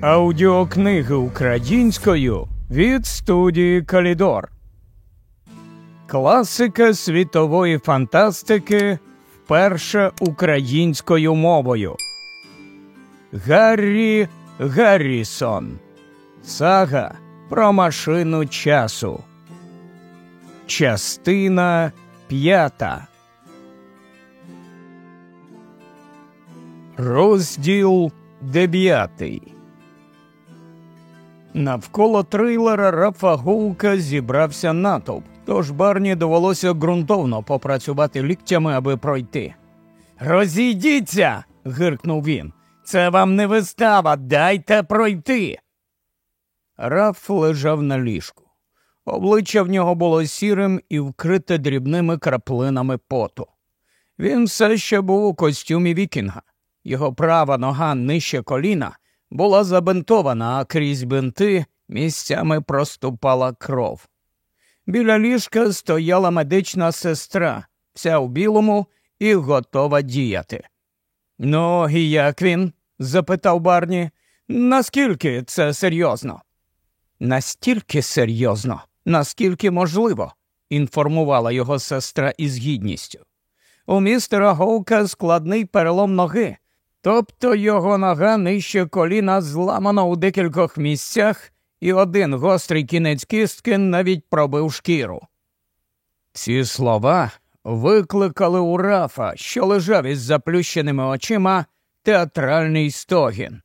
Аудіокниги українською від студії Калідор. Класика світової фантастики вперше українською мовою. Гаррі Гаррісон. Сага про машину часу. Частина п'ята. Розділ дев'ятий. Навколо трейлера Рафа Гулка зібрався натовп, тож Барні довелося ґрунтовно попрацювати ліктями, аби пройти. Розійдіться. гиркнув він. Це вам не вистава, дайте пройти. Раф лежав на ліжку. Обличчя в нього було сірим і вкрите дрібними краплинами поту. Він все ще був у костюмі Вікінга. Його права нога нижче коліна була забинтована, а крізь бинти місцями проступала кров. Біля ліжка стояла медична сестра, вся у білому і готова діяти. Ну, і як він? запитав Барні. Наскільки це серйозно? Настільки серйозно, наскільки можливо, інформувала його сестра із гідністю. У містера Гоука складний перелом ноги, тобто його нога нижче коліна зламана у декількох місцях, і один гострий кінець кістки навіть пробив шкіру. Ці слова викликали у Рафа, що лежав із заплющеними очима, театральний стогін.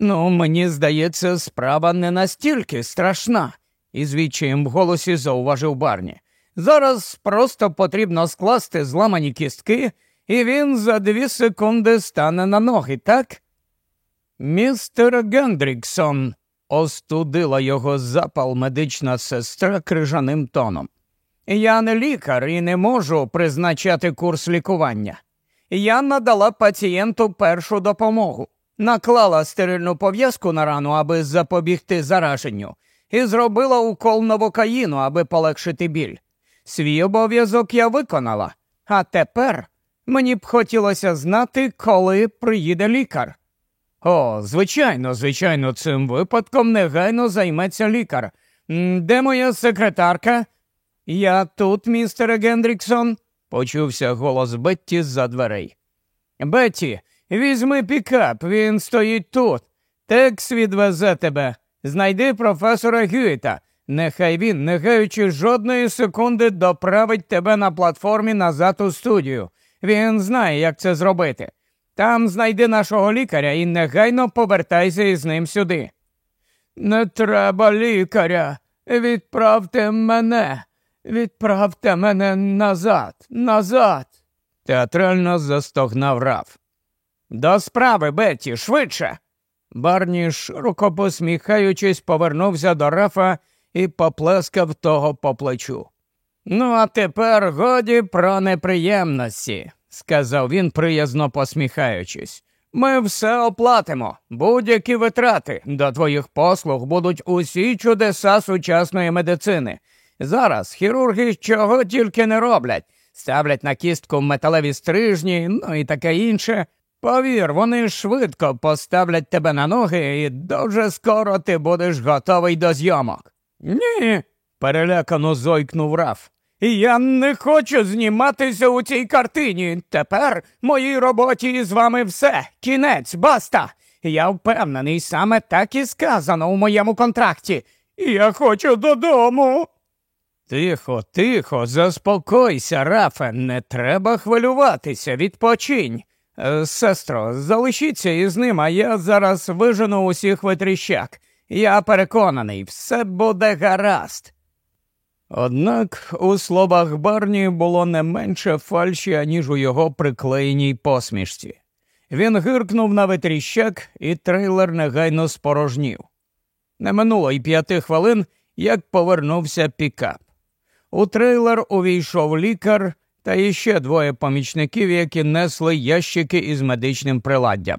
Ну, мені здається, справа не настільки страшна, із відчаєм в голосі зауважив Барні. Зараз просто потрібно скласти зламані кістки, і він за дві секунди стане на ноги, так? Містер Гендріксон, остудила його запал медична сестра крижаним тоном. Я не лікар і не можу призначати курс лікування. Я надала пацієнту першу допомогу, наклала стерильну пов'язку на рану, аби запобігти зараженню, і зробила укол новокаїну, аби полегшити біль. Свій обов'язок я виконала, а тепер мені б хотілося знати, коли приїде лікар. О, звичайно, звичайно, цим випадком негайно займеться лікар. Де моя секретарка? Я тут, містере Гендріксон, почувся голос Бетті з-за дверей. Бетті, візьми пікап, він стоїть тут. Текс відвезе тебе. Знайди професора Гюїта. Нехай він, не гаючи жодної секунди, доправить тебе на платформі назад у студію. Він знає, як це зробити. Там знайди нашого лікаря і негайно повертайся із ним сюди. Не треба лікаря. Відправте мене, відправте мене назад, назад. Театрально застогнав Раф. До справи, Бетті, швидше. Барні, широко посміхаючись, повернувся до Рафа і поплескав того по плечу. Ну, а тепер годі про неприємності, сказав він, приязно посміхаючись. Ми все оплатимо, будь-які витрати. До твоїх послуг будуть усі чудеса сучасної медицини. Зараз хірурги чого тільки не роблять, ставлять на кістку металеві стрижні, ну і таке інше. Повір, вони швидко поставлять тебе на ноги, і дуже скоро ти будеш готовий до зйомок. Ні, перелякано зойкнув Раф. Я не хочу зніматися у цій картині. Тепер моїй роботі з вами все. Кінець, баста. Я впевнений, саме так і сказано у моєму контракті. Я хочу додому. Тихо, тихо, заспокойся, Рафе, не треба хвилюватися, відпочинь. Е, сестро, залишіться із ним, а я зараз вижену усіх витріщак. Я переконаний, все буде гаразд. Однак у словах Барні було не менше фальші, аніж у його приклеєній посмішці. Він гиркнув на витріщак, і трейлер негайно спорожнів. Не минуло й п'яти хвилин, як повернувся пікап. У трейлер увійшов лікар та іще двоє помічників, які несли ящики із медичним приладдям.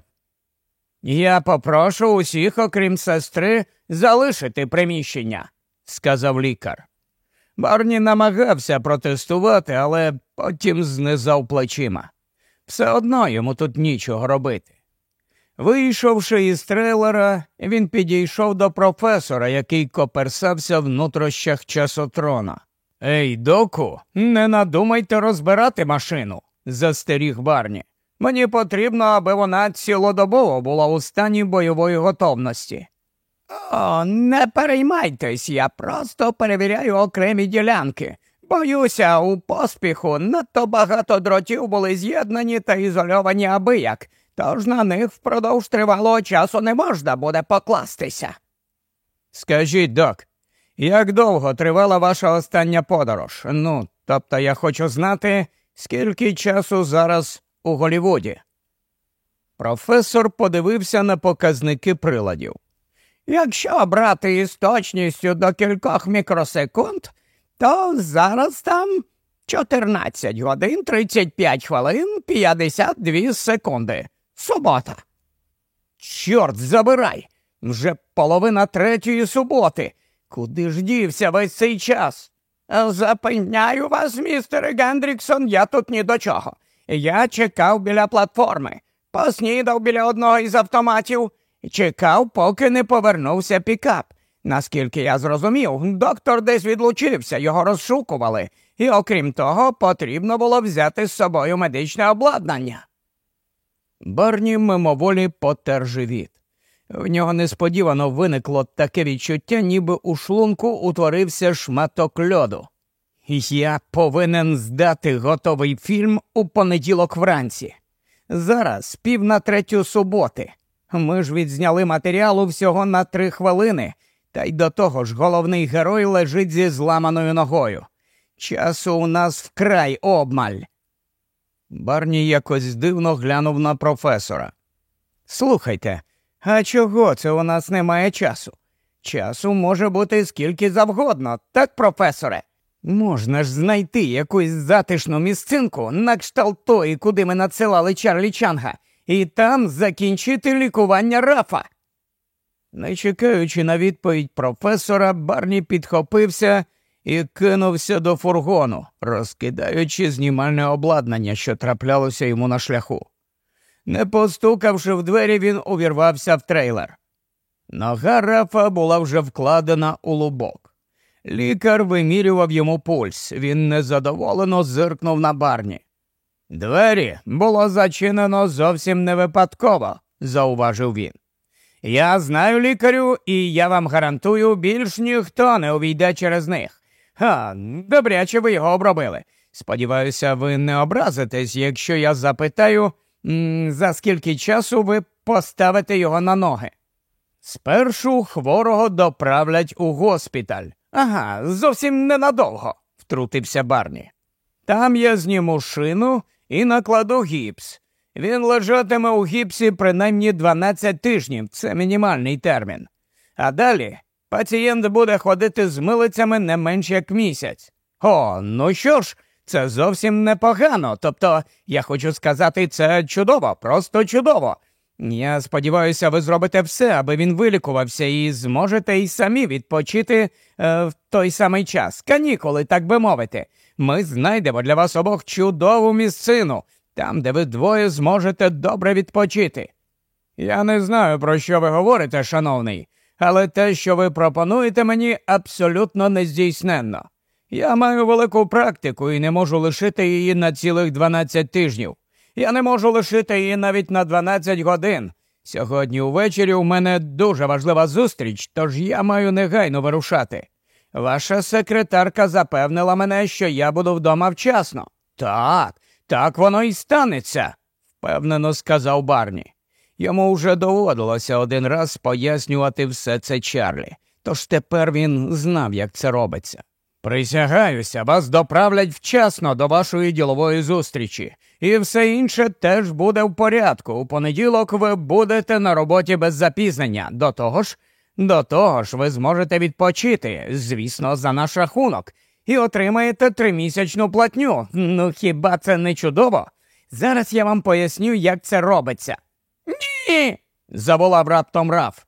Я попрошу усіх, окрім сестри, залишити приміщення, сказав лікар. Барні намагався протестувати, але потім знизав плечима. Все одно йому тут нічого робити. Вийшовши із трейлера, він підійшов до професора, який коперсався в нутрощах часотрона. Ей, доку, не надумайте розбирати машину, застеріг Барні. Мені потрібно, аби вона цілодобово була у стані бойової готовності. О, не переймайтесь, я просто перевіряю окремі ділянки. Боюся, у поспіху надто багато дротів були з'єднані та ізольовані абияк, тож на них впродовж тривалого часу не можна буде покластися. Скажіть, док, як довго тривала ваша остання подорож? Ну, тобто я хочу знати, скільки часу зараз у Голівуді. Професор подивився на показники приладів. Якщо брати із точністю до кількох мікросекунд, то зараз там 14 годин 35 хвилин 52 секунди. Субота. Чорт забирай. Вже половина третьої суботи. Куди ж дівся весь цей час? Запевняю вас, містере Гендріксон, я тут ні до чого. Я чекав біля платформи, поснідав біля одного із автоматів чекав, поки не повернувся пікап. Наскільки я зрозумів, доктор десь відлучився, його розшукували, і окрім того, потрібно було взяти з собою медичне обладнання. Барні мимоволі потер живіт. В нього несподівано виникло таке відчуття, ніби у шлунку утворився шматок льоду. Я повинен здати готовий фільм у понеділок вранці. Зараз пів на третю суботи. Ми ж відзняли матеріалу всього на три хвилини, та й до того ж головний герой лежить зі зламаною ногою. Часу у нас вкрай обмаль. Барні якось дивно глянув на професора. Слухайте, а чого це у нас немає часу? Часу може бути скільки завгодно, так, професоре? Можна ж знайти якусь затишну місцинку на кшталт тої, куди ми надсилали Чарлі Чанга, і там закінчити лікування рафа. Не чекаючи на відповідь професора, Барні підхопився і кинувся до фургону, розкидаючи знімальне обладнання, що траплялося йому на шляху. Не постукавши в двері, він увірвався в трейлер. Нога рафа була вже вкладена у лубок. Лікар вимірював йому пульс. Він незадоволено зиркнув на барні. Двері було зачинено зовсім не випадково, зауважив він. Я знаю лікарю, і я вам гарантую, більш ніхто не увійде через них. Ха, добряче ви його обробили. Сподіваюся, ви не образитесь, якщо я запитаю, за скільки часу ви поставите його на ноги. Спершу хворого доправлять у госпіталь. Ага, зовсім ненадовго, втрутився Барні. Там я зніму шину і накладу гіпс. Він лежатиме у гіпсі принаймні 12 тижнів, це мінімальний термін. А далі пацієнт буде ходити з милицями не менш як місяць. О, ну що ж, це зовсім непогано. Тобто, я хочу сказати, це чудово, просто чудово. Я сподіваюся, ви зробите все, аби він вилікувався, і зможете й самі відпочити е, в той самий час. Канікули, так би мовити. Ми знайдемо для вас обох чудову місцину, там, де ви двоє зможете добре відпочити. Я не знаю, про що ви говорите, шановний, але те, що ви пропонуєте мені, абсолютно нездійсненно. Я маю велику практику і не можу лишити її на цілих 12 тижнів. Я не можу лишити її навіть на 12 годин. Сьогодні увечері у мене дуже важлива зустріч, тож я маю негайно вирушати. Ваша секретарка запевнила мене, що я буду вдома вчасно. Так, так воно і станеться, впевнено сказав Барні. Йому вже доводилося один раз пояснювати все це Чарлі, тож тепер він знав, як це робиться. Присягаюся, вас доправлять вчасно до вашої ділової зустрічі, і все інше теж буде в порядку. У понеділок ви будете на роботі без запізнення. До того ж, до того ж, ви зможете відпочити, звісно, за наш рахунок, і отримаєте тримісячну платню. Ну хіба це не чудово? Зараз я вам поясню, як це робиться. Ні. заволав раптом Раф.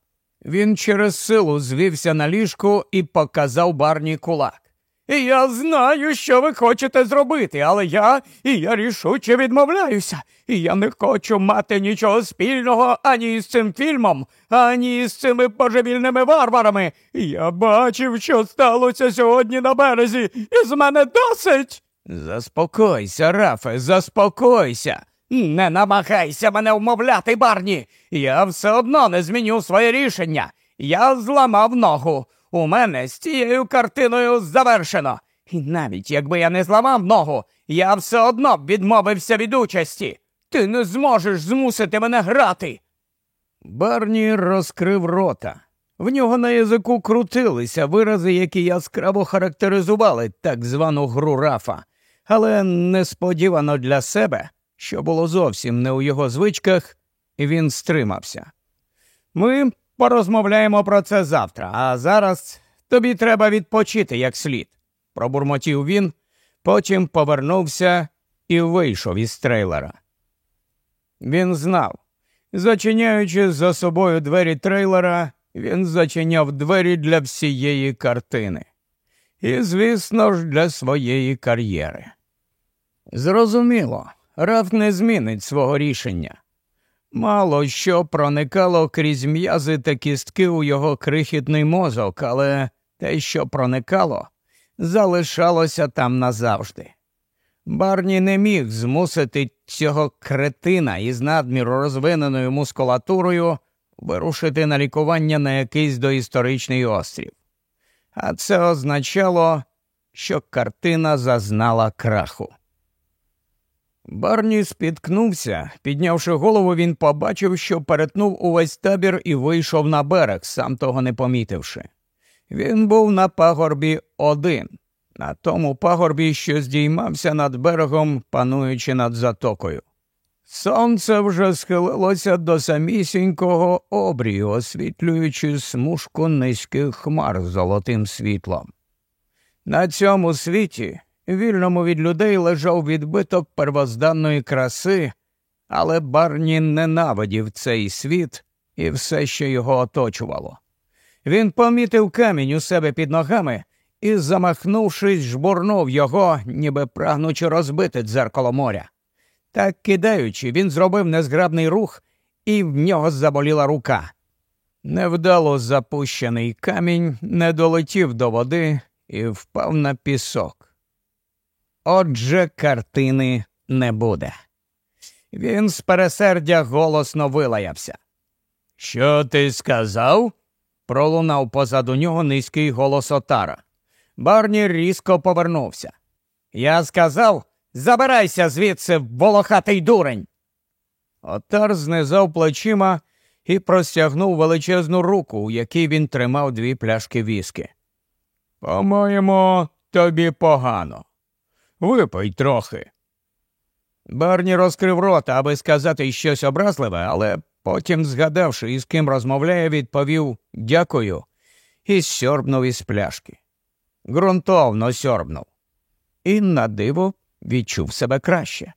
Він через силу звівся на ліжку і показав барні кулак. Я знаю, що ви хочете зробити, але я і я рішуче відмовляюся. І я не хочу мати нічого спільного ані з цим фільмом, ані з цими божевільними варварами. Я бачив, що сталося сьогодні на березі, і з мене досить. Заспокойся, Рафе, заспокойся. Не намагайся мене вмовляти, Барні. Я все одно не зміню своє рішення. Я зламав ногу. У мене з цією картиною завершено. І навіть якби я не зламав ногу, я все одно б відмовився від участі. Ти не зможеш змусити мене грати. Барні розкрив рота. В нього на язику крутилися вирази, які яскраво характеризували так звану гру рафа, але несподівано для себе, що було зовсім не у його звичках, він стримався. Ми порозмовляємо про це завтра, а зараз тобі треба відпочити як слід, пробурмотів він, потім повернувся і вийшов із трейлера. Він знав. Зачиняючи за собою двері трейлера, він зачиняв двері для всієї картини. І, звісно ж, для своєї кар'єри. Зрозуміло, Раф не змінить свого рішення. Мало що проникало крізь м'язи та кістки у його крихітний мозок, але те, що проникало, залишалося там назавжди. Барні не міг змусити цього кретина із надміру розвиненою мускулатурою вирушити на лікування на якийсь доісторичний острів. А це означало, що картина зазнала краху. Барні спіткнувся, піднявши голову, він побачив, що перетнув увесь табір і вийшов на берег, сам того не помітивши. Він був на пагорбі один, на тому пагорбі, що здіймався над берегом, пануючи над затокою. Сонце вже схилилося до самісінького обрію, освітлюючи смужку низьких хмар золотим світлом. На цьому світі вільному від людей лежав відбиток первозданної краси, але Барні ненавидів цей світ і все, що його оточувало. Він помітив камінь у себе під ногами і, замахнувшись, жбурнув його, ніби прагнучи розбити дзеркало моря. Так кидаючи, він зробив незграбний рух, і в нього заболіла рука. Невдало запущений камінь не долетів до води і впав на пісок. Отже, картини не буде. Він з пересердя голосно вилаявся. Що ти сказав? пролунав позаду нього низький голос Отара. Барні різко повернувся. Я сказав забирайся звідси, волохатий дурень. Отар знизав плечима і простягнув величезну руку, у якій він тримав дві пляшки віскі. По-моєму, тобі погано. Випий трохи. Барні розкрив рота, аби сказати щось образливе, але потім, згадавши, із ким розмовляє, відповів дякую і сьорбнув із пляшки. Грунтовно сьорбнув. І на диво відчув себе краще.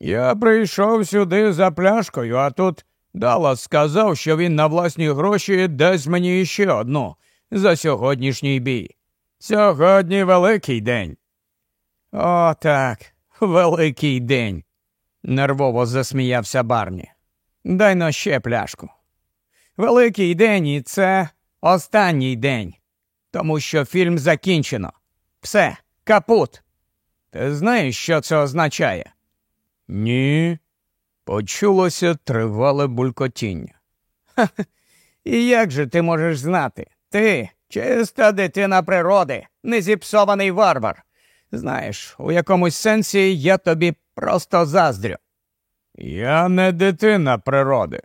Я прийшов сюди за пляшкою, а тут Даллас сказав, що він на власні гроші дасть мені ще одну за сьогоднішній бій. Сьогодні великий день. О, так, великий день, нервово засміявся Барні. Дай но ще пляшку. Великий день і це останній день, тому що фільм закінчено. Все, капут. Ти знаєш, що це означає? Ні. Почулося тривале булькотіння. Ха, і як же ти можеш знати? Ти чиста дитина природи, незіпсований варвар. Знаєш, у якомусь сенсі я тобі просто заздрю. Я не дитина природи.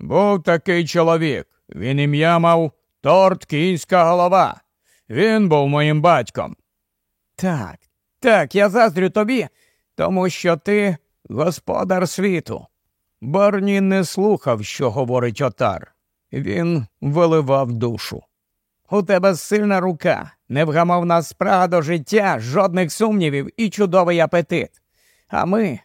Був такий чоловік. Він ім'я мав торт кінська голова. Він був моїм батьком. Так, так, я заздрю тобі, тому що ти господар світу. Барні не слухав, що говорить отар. Він виливав душу. У тебе сильна рука, невгамовна спрага до життя, жодних сумнівів і чудовий апетит. А ми,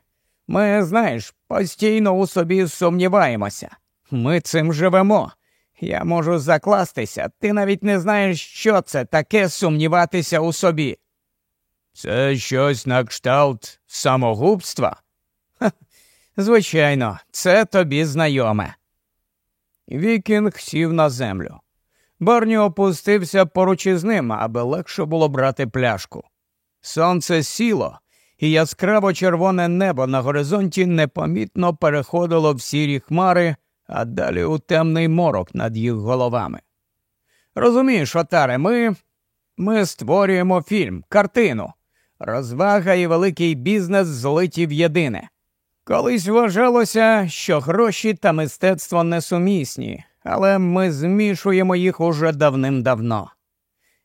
ми, знаєш, постійно у собі сумніваємося. Ми цим живемо. Я можу закластися, ти навіть не знаєш, що це таке сумніватися у собі. Це щось на кшталт самогубства? Ха, звичайно, це тобі знайоме. Вікінг сів на землю. Барні опустився поруч із ним, аби легше було брати пляшку. Сонце сіло, і яскраво червоне небо на горизонті непомітно переходило в сірі хмари, а далі у темний морок над їх головами. Розумієш, Отаре, ми ми створюємо фільм, картину, розвага і великий бізнес злиті в єдине. Колись вважалося, що гроші та мистецтво несумісні, але ми змішуємо їх уже давним-давно.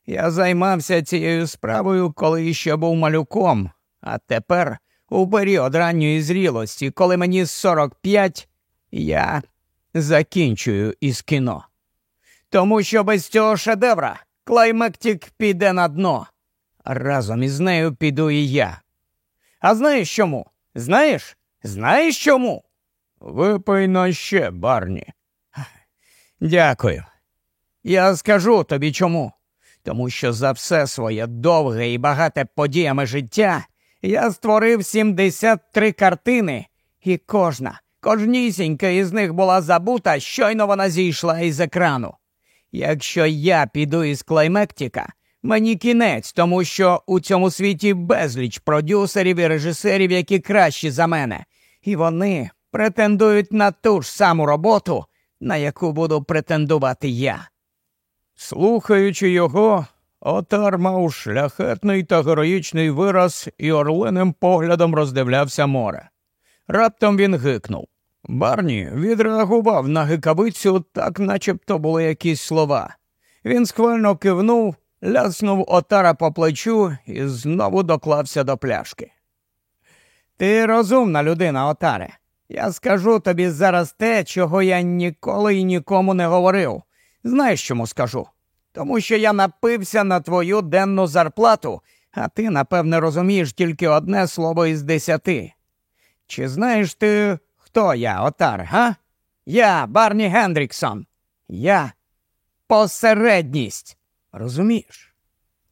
Я займався цією справою, коли ще був малюком, а тепер, у період ранньої зрілості, коли мені 45, я закінчую із кіно. Тому що без цього шедевра клаймектік піде на дно. Разом із нею піду і я. А знаєш чому? Знаєш? Знаєш чому? Випий на ще, барні. Дякую. Я скажу тобі чому. Тому що за все своє довге і багате подіями життя я створив 73 картини, і кожна, кожнісінька із них була забута, щойно вона зійшла із екрану. Якщо я піду із клаймектіка, мені кінець, тому що у цьому світі безліч продюсерів і режисерів, які кращі за мене, і вони претендують на ту ж саму роботу, на яку буду претендувати я. Слухаючи його, отар мав шляхетний та героїчний вираз і орленим поглядом роздивлявся море. Раптом він гикнув. Барні відреагував на гикавицю, так начебто були якісь слова. Він схвально кивнув, ляснув отара по плечу і знову доклався до пляшки. Ти розумна людина, отаре. Я скажу тобі зараз те, чого я ніколи і нікому не говорив. Знаєш, чому скажу? Тому що я напився на твою денну зарплату, а ти, напевне, розумієш тільки одне слово із десяти. Чи знаєш ти, хто я, отар, га? Я Барні Гендріксон. Я посередність. Розумієш?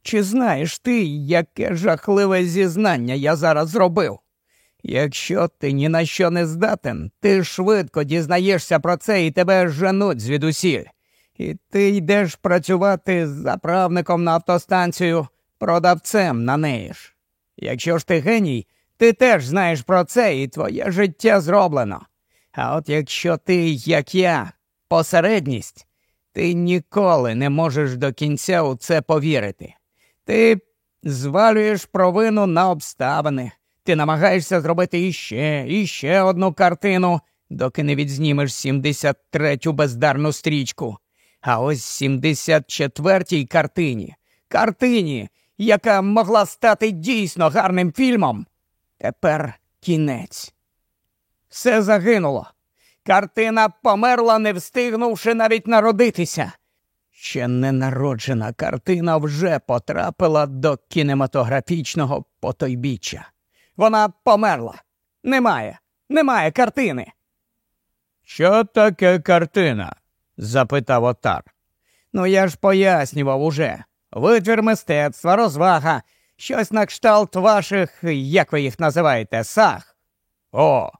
Чи знаєш ти, яке жахливе зізнання я зараз зробив? Якщо ти ні на що не здатен, ти швидко дізнаєшся про це і тебе женуть звідусіль. І ти йдеш працювати з заправником на автостанцію, продавцем на неї ж. Якщо ж ти геній, ти теж знаєш про це і твоє життя зроблено. А от якщо ти, як я, посередність, ти ніколи не можеш до кінця у це повірити. Ти звалюєш провину на обставини. Ти намагаєшся зробити іще, іще одну картину, доки не відзнімеш 73-ю бездарну стрічку. А ось 74-й картині, картині, яка могла стати дійсно гарним фільмом. Тепер кінець. Все загинуло. Картина померла, не встигнувши навіть народитися. Ще ненароджена картина вже потрапила до кінематографічного потойбіччя. Вона померла. Немає, немає картини. Що таке картина? запитав отар. Ну, я ж пояснював уже. Витвір мистецтва, розвага, щось на кшталт ваших, як ви їх називаєте, саг. О,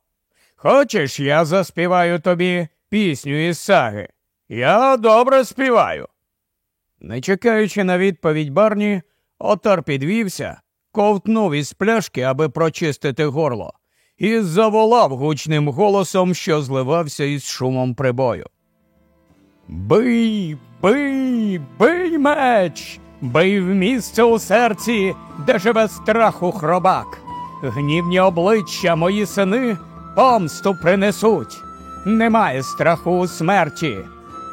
хочеш, я заспіваю тобі пісню із саги. Я добре співаю. Не чекаючи на відповідь Барні, отар підвівся, ковтнув із пляшки, аби прочистити горло, і заволав гучним голосом, що зливався із шумом прибою. Бий, бий, бий меч, бий в місце у серці, де живе страху хробак. Гнівні обличчя мої сини помсту принесуть. Немає страху у смерті.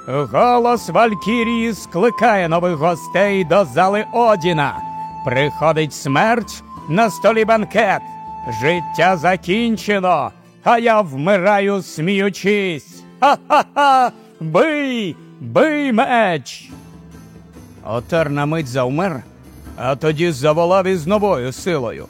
Голос Валькірії скликає нових гостей до зали Одіна. Приходить смерть на столі банкет. Життя закінчено, а я вмираю, сміючись. Ха-ха-ха! Бий, бий меч. Отар на мить завмер, а тоді заволав із новою силою.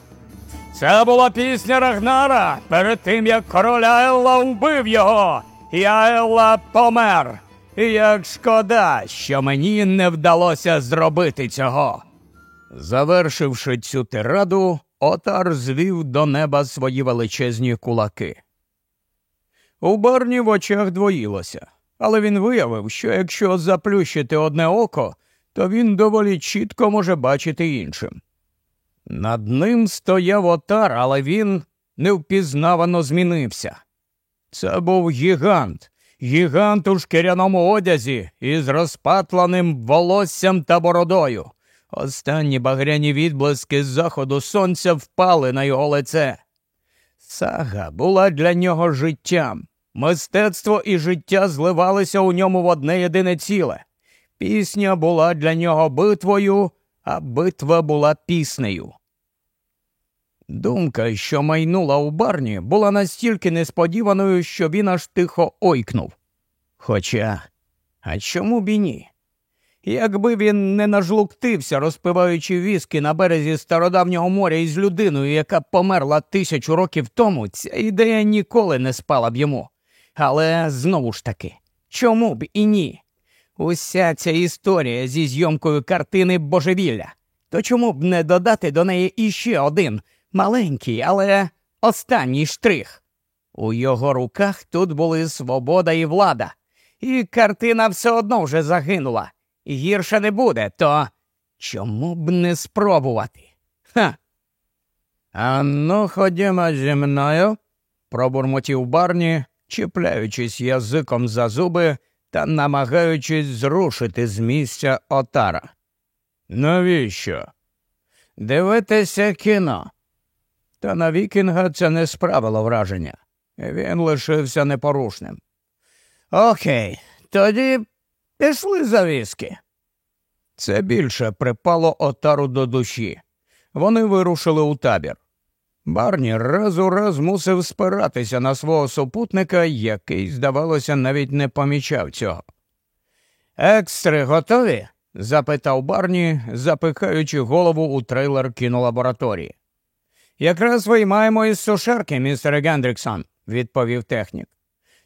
Це була пісня Рагнара перед тим, як короля Елла вбив його, і Елла помер. І Як шкода, що мені не вдалося зробити цього. Завершивши цю тираду, отар звів до неба свої величезні кулаки. У барні в очах двоїлося, але він виявив, що якщо заплющити одне око, то він доволі чітко може бачити іншим. Над ним стояв отар, але він невпізнавано змінився. Це був гігант, гігант у шкіряному одязі із розпатланим волоссям та бородою. Останні багряні відблиски з заходу сонця впали на його лице. Сага була для нього життям. Мистецтво і життя зливалися у ньому в одне єдине ціле. Пісня була для нього битвою, а битва була піснею. Думка, що майнула у барні, була настільки несподіваною, що він аж тихо ойкнув. Хоча, а чому б і ні? Якби він не нажлуктився, розпиваючи віскі на березі стародавнього моря із людиною, яка померла тисячу років тому, ця ідея ніколи не спала б йому. Але знову ж таки, чому б і ні? Уся ця історія зі зйомкою картини божевілля. То чому б не додати до неї іще один маленький, але останній штрих? У його руках тут були свобода і влада, і картина все одно вже загинула. Гірше не буде, то чому б не спробувати? Ха. А ну, ходімо зі мною, пробурмотів барні, чіпляючись язиком за зуби та намагаючись зрушити з місця отара. Навіщо? Дивитися кіно. Та на Вікінга це не справило враження. Він лишився непорушним. Окей, тоді пішли за віскі. Це більше припало отару до душі. Вони вирушили у табір. Барні раз у раз мусив спиратися на свого супутника, який, здавалося, навіть не помічав цього. Екстри готові? запитав Барні, запихаючи голову у трейлер кінолабораторії. Якраз виймаємо із сушарки, містере Гендріксон, відповів технік.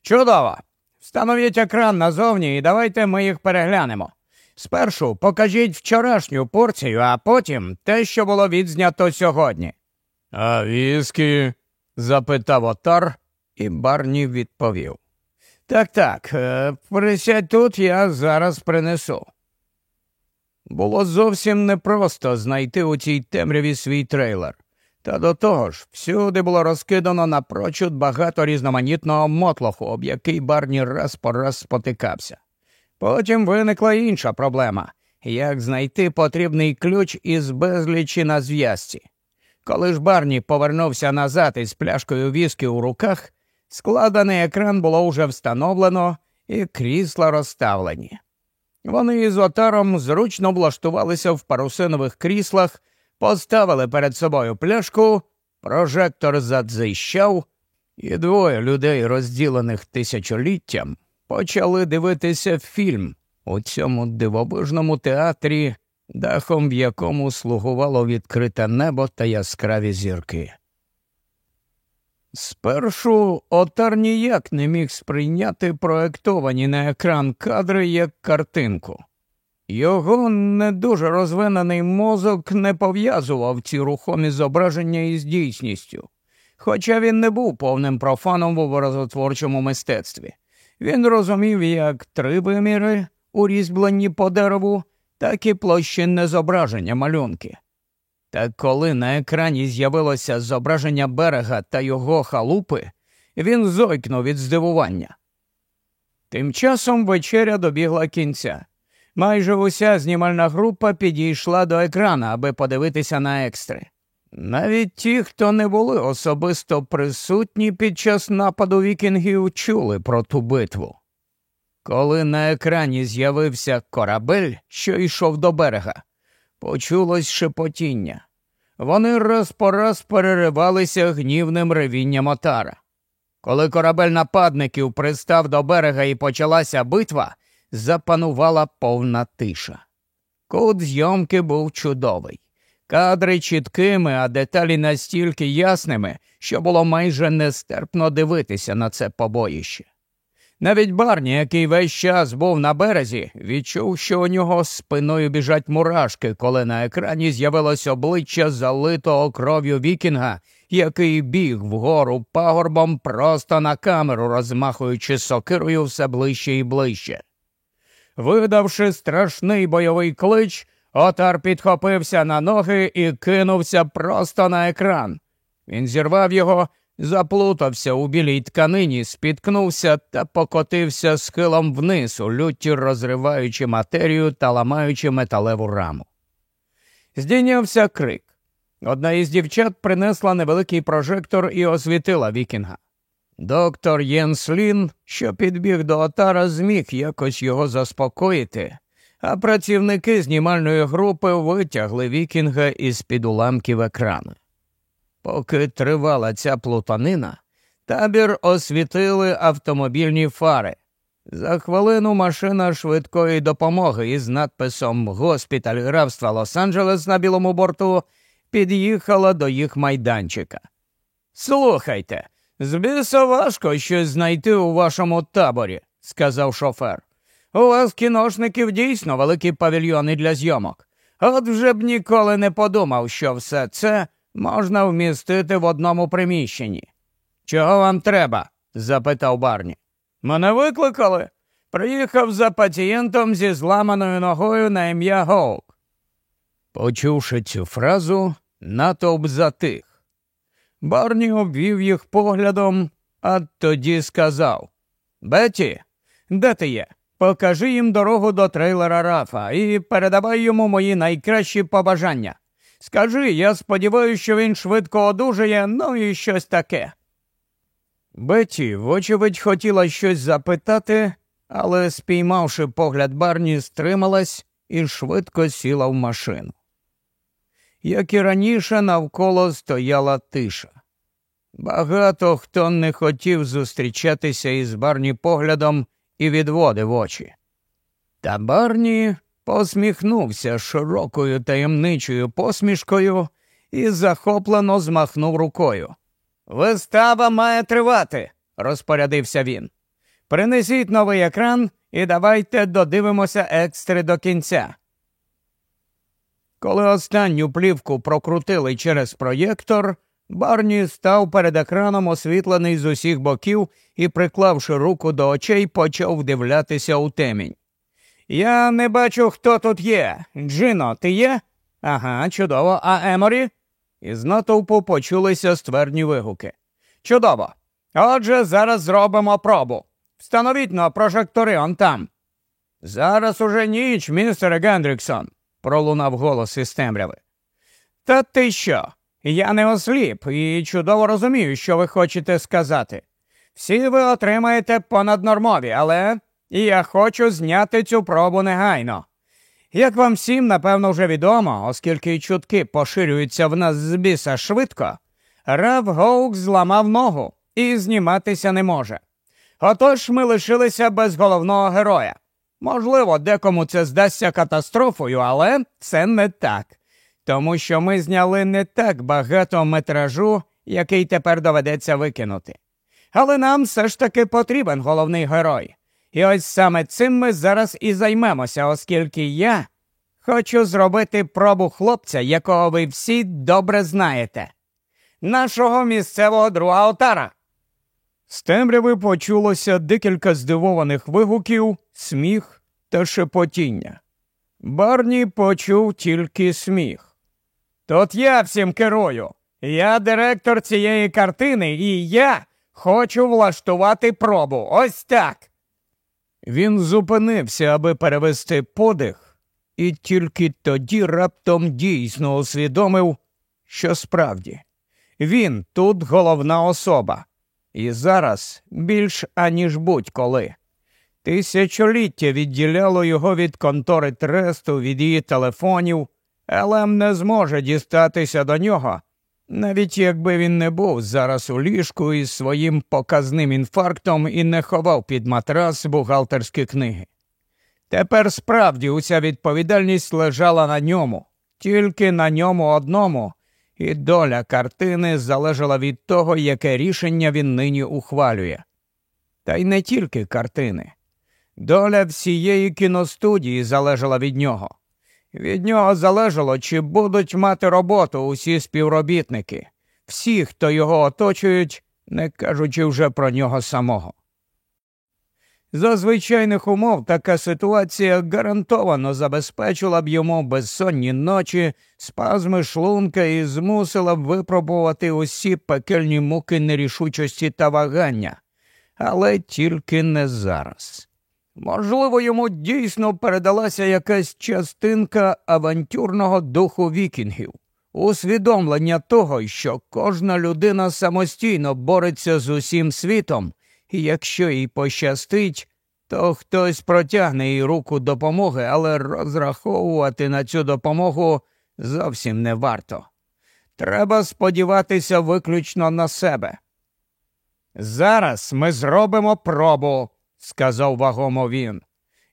Чудово. Встановіть екран назовні і давайте ми їх переглянемо. Спершу покажіть вчорашню порцію, а потім те, що було відзнято сьогодні. А віскі? запитав отар, і Барні відповів. Так, так, е, присядь тут, я зараз принесу. Було зовсім непросто знайти у цій темряві свій трейлер. Та до того ж, всюди було розкидано напрочуд багато різноманітного мотлоху, об який Барні раз по раз спотикався. Потім виникла інша проблема як знайти потрібний ключ із безлічі на зв'язці. Коли ж Барні повернувся назад із пляшкою віскі у руках, складений екран було вже встановлено і крісла розставлені. Вони із отаром зручно влаштувалися в парусинових кріслах, поставили перед собою пляшку, прожектор задзищав, і двоє людей, розділених тисячоліттям, почали дивитися фільм у цьому дивовижному театрі дахом в якому слугувало відкрите небо та яскраві зірки. Спершу отар ніяк не міг сприйняти проектовані на екран кадри як картинку. Його не дуже розвинений мозок не пов'язував ці рухомі зображення із дійсністю, хоча він не був повним профаном в образотворчому мистецтві. Він розумів як три виміри, урізблені по дереву, так і площинне зображення малюнки. Та коли на екрані з'явилося зображення берега та його халупи, він зойкнув від здивування. Тим часом вечеря добігла кінця. Майже уся знімальна група підійшла до екрана, аби подивитися на екстри. Навіть ті, хто не були особисто присутні під час нападу вікінгів, чули про ту битву. Коли на екрані з'явився корабель, що йшов до берега, почулось шепотіння. Вони раз по раз переривалися гнівним ревінням отара. Коли корабель нападників пристав до берега і почалася битва, запанувала повна тиша. Кут зйомки був чудовий. Кадри чіткими, а деталі настільки ясними, що було майже нестерпно дивитися на це побоїще. Навіть Барні, який весь час був на березі, відчув, що у нього спиною біжать мурашки, коли на екрані з'явилось обличчя залитого кров'ю Вікінга, який біг вгору пагорбом просто на камеру, розмахуючи сокирою все ближче і ближче. Видавши страшний бойовий клич, отар підхопився на ноги і кинувся просто на екран. Він зірвав його, заплутався у білій тканині, спіткнувся та покотився схилом вниз, у люті розриваючи матерію та ламаючи металеву раму. Здійнявся крик. Одна із дівчат принесла невеликий прожектор і освітила Вікінга. Доктор Єнслін, що підбіг до отара, зміг якось його заспокоїти, а працівники знімальної групи витягли Вікінга із під уламків екрану. Поки тривала ця плутанина, табір освітили автомобільні фари. За хвилину машина швидкої допомоги із надписом Госпіталь графства Лос-Анджелес на білому борту під'їхала до їх майданчика. Слухайте, з важко щось знайти у вашому таборі, сказав шофер. У вас, кіношників, дійсно великі павільйони для зйомок. От вже б ніколи не подумав, що все це можна вмістити в одному приміщенні. Чого вам треба? запитав Барні. Мене викликали. Приїхав за пацієнтом зі зламаною ногою на ім'я Гоук. Почувши цю фразу, натовп затих. Барні обвів їх поглядом, а тоді сказав Беті, де ти є? Покажи їм дорогу до трейлера Рафа і передавай йому мої найкращі побажання. Скажи, я сподіваюся, що він швидко одужає, ну і щось таке. Беті, вочевидь, хотіла щось запитати, але, спіймавши погляд Барні, стрималась і швидко сіла в машину. Як і раніше, навколо стояла тиша. Багато хто не хотів зустрічатися із Барні поглядом і відводив очі. Та Барні посміхнувся широкою таємничою посмішкою і захоплено змахнув рукою. Вистава має тривати, розпорядився він. Принесіть новий екран і давайте додивимося екстри до кінця. Коли останню плівку прокрутили через проєктор, Барні став перед екраном, освітлений з усіх боків і, приклавши руку до очей, почав вдивлятися у темінь. Я не бачу, хто тут є. Джино, ти є? Ага, чудово. А Еморі? Із натовпу почулися ствердні вигуки. Чудово. Отже, зараз зробимо пробу. Встановіть на прожектори он там. Зараз уже ніч, містере Гендріксон, пролунав голос із темряви. Та ти що? Я не осліп і чудово розумію, що ви хочете сказати. Всі ви отримаєте понаднормові, але я хочу зняти цю пробу негайно. Як вам всім, напевно, вже відомо, оскільки чутки поширюються в нас з біса швидко, Рав Гоук зламав ногу і зніматися не може. Отож ми лишилися без головного героя. Можливо, декому це здасться катастрофою, але це не так, тому що ми зняли не так багато метражу, який тепер доведеться викинути. Але нам все ж таки потрібен головний герой. І ось саме цим ми зараз і займемося, оскільки я хочу зробити пробу хлопця, якого ви всі добре знаєте, нашого місцевого друга Отара. З темряви почулося декілька здивованих вигуків, сміх та шепотіння. Барні почув тільки сміх. Тут я всім керую. Я директор цієї картини, і я хочу влаштувати пробу. Ось так. Він зупинився, аби перевести подих, і тільки тоді раптом дійсно усвідомив, що справді він тут головна особа, і зараз більш аніж будь-коли. Тисячоліття відділяло його від контори тресту, від її телефонів, Елем не зможе дістатися до нього, навіть якби він не був зараз у ліжку із своїм показним інфарктом і не ховав під матрас бухгалтерські книги. Тепер справді уся відповідальність лежала на ньому, тільки на ньому одному, і доля картини залежала від того, яке рішення він нині ухвалює. Та й не тільки картини. Доля всієї кіностудії залежала від нього. Від нього залежало, чи будуть мати роботу усі співробітники, всі, хто його оточують, не кажучи вже про нього самого. За звичайних умов така ситуація гарантовано забезпечила б йому безсонні ночі, спазми шлунка і змусила б випробувати усі пекельні муки нерішучості та вагання, але тільки не зараз. Можливо, йому дійсно передалася якась частинка авантюрного духу вікінгів, усвідомлення того, що кожна людина самостійно бореться з усім світом, і якщо їй пощастить, то хтось протягне їй руку допомоги, але розраховувати на цю допомогу зовсім не варто. Треба сподіватися виключно на себе. Зараз ми зробимо пробу сказав вагомо він.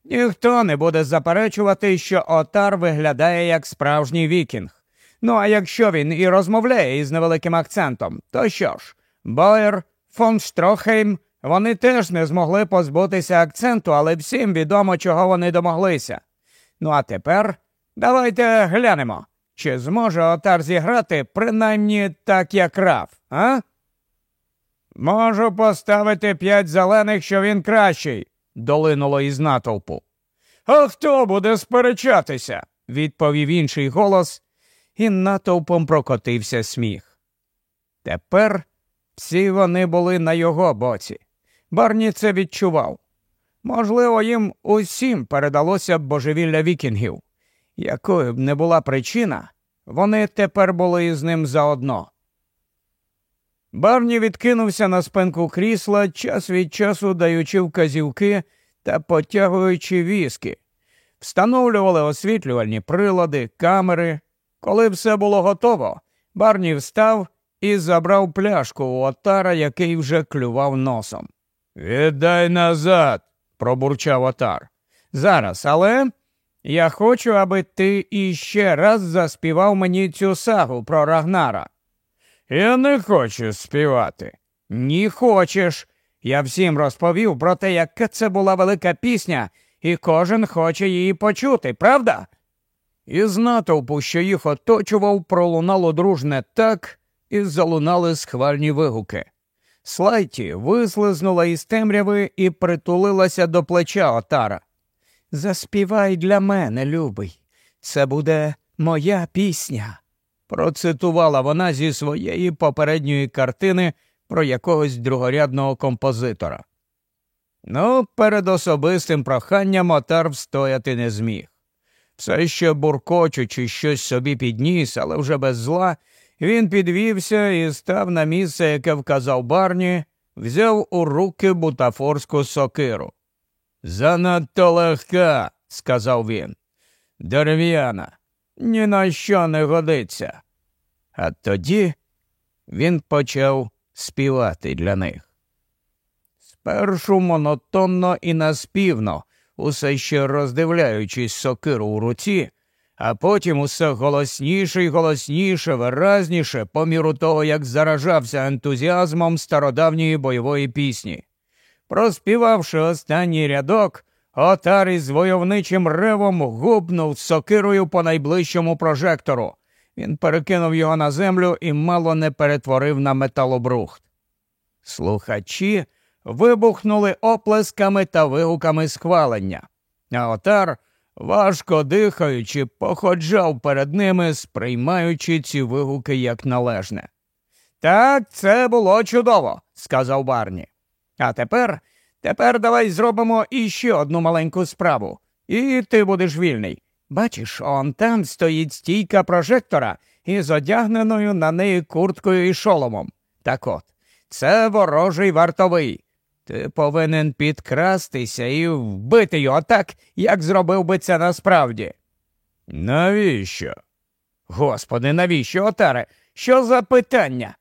Ніхто не буде заперечувати, що отар виглядає як справжній вікінг. Ну а якщо він і розмовляє із невеликим акцентом, то що ж, Боєр, фон Штрохейм, вони теж не змогли позбутися акценту, але всім відомо, чого вони домоглися. Ну а тепер давайте глянемо, чи зможе отар зіграти принаймні так, як Раф, а? Можу поставити п'ять зелених, що він кращий, долинуло із натовпу. А хто буде сперечатися? відповів інший голос, і натовпом прокотився сміх. Тепер всі вони були на його боці. Барні це відчував. Можливо, їм усім передалося божевілля вікінгів. Якою б не була причина, вони тепер були із ним заодно. Барні відкинувся на спинку крісла, час від часу даючи вказівки та потягуючи віски. Встановлювали освітлювальні прилади, камери. Коли все було готово, Барні встав і забрав пляшку у отара, який вже клював носом. Віддай назад, пробурчав отар. Зараз, але я хочу, аби ти іще раз заспівав мені цю сагу про Рагнара. Я не хочу співати. Ні хочеш. Я всім розповів про те, яка це була велика пісня, і кожен хоче її почути, правда? Із натовпу, що їх оточував, пролунало дружне так, і залунали схвальні вигуки. Слайті вислизнула із темряви і притулилася до плеча отара. Заспівай для мене, любий, це буде моя пісня процитувала вона зі своєї попередньої картини про якогось другорядного композитора. Ну, перед особистим проханням отар встояти не зміг. Все ще буркочучи щось собі підніс, але вже без зла, він підвівся і став на місце, яке вказав барні, взяв у руки бутафорську сокиру. Занадто легка, сказав він. Дерев'яна ні на що не годиться. А тоді він почав співати для них. Спершу монотонно і наспівно, усе ще роздивляючись сокиру у руці, а потім усе голосніше й голосніше, виразніше, по міру того, як заражався ентузіазмом стародавньої бойової пісні. Проспівавши останній рядок, Отар із войовничим ревом губнув сокирою по найближчому прожектору. Він перекинув його на землю і мало не перетворив на металобрухт. Слухачі вибухнули оплесками та вигуками схвалення, а отар, важко дихаючи, походжав перед ними, сприймаючи ці вигуки як належне. Так, це було чудово, сказав Барні. А тепер Тепер давай зробимо іще одну маленьку справу, і ти будеш вільний. Бачиш, он там стоїть стійка прожектора із одягненою на неї курткою і шоломом. Так от, це ворожий вартовий. Ти повинен підкрастися і вбити його так, як зробив би це насправді. Навіщо? Господи, навіщо, отаре? Що за питання?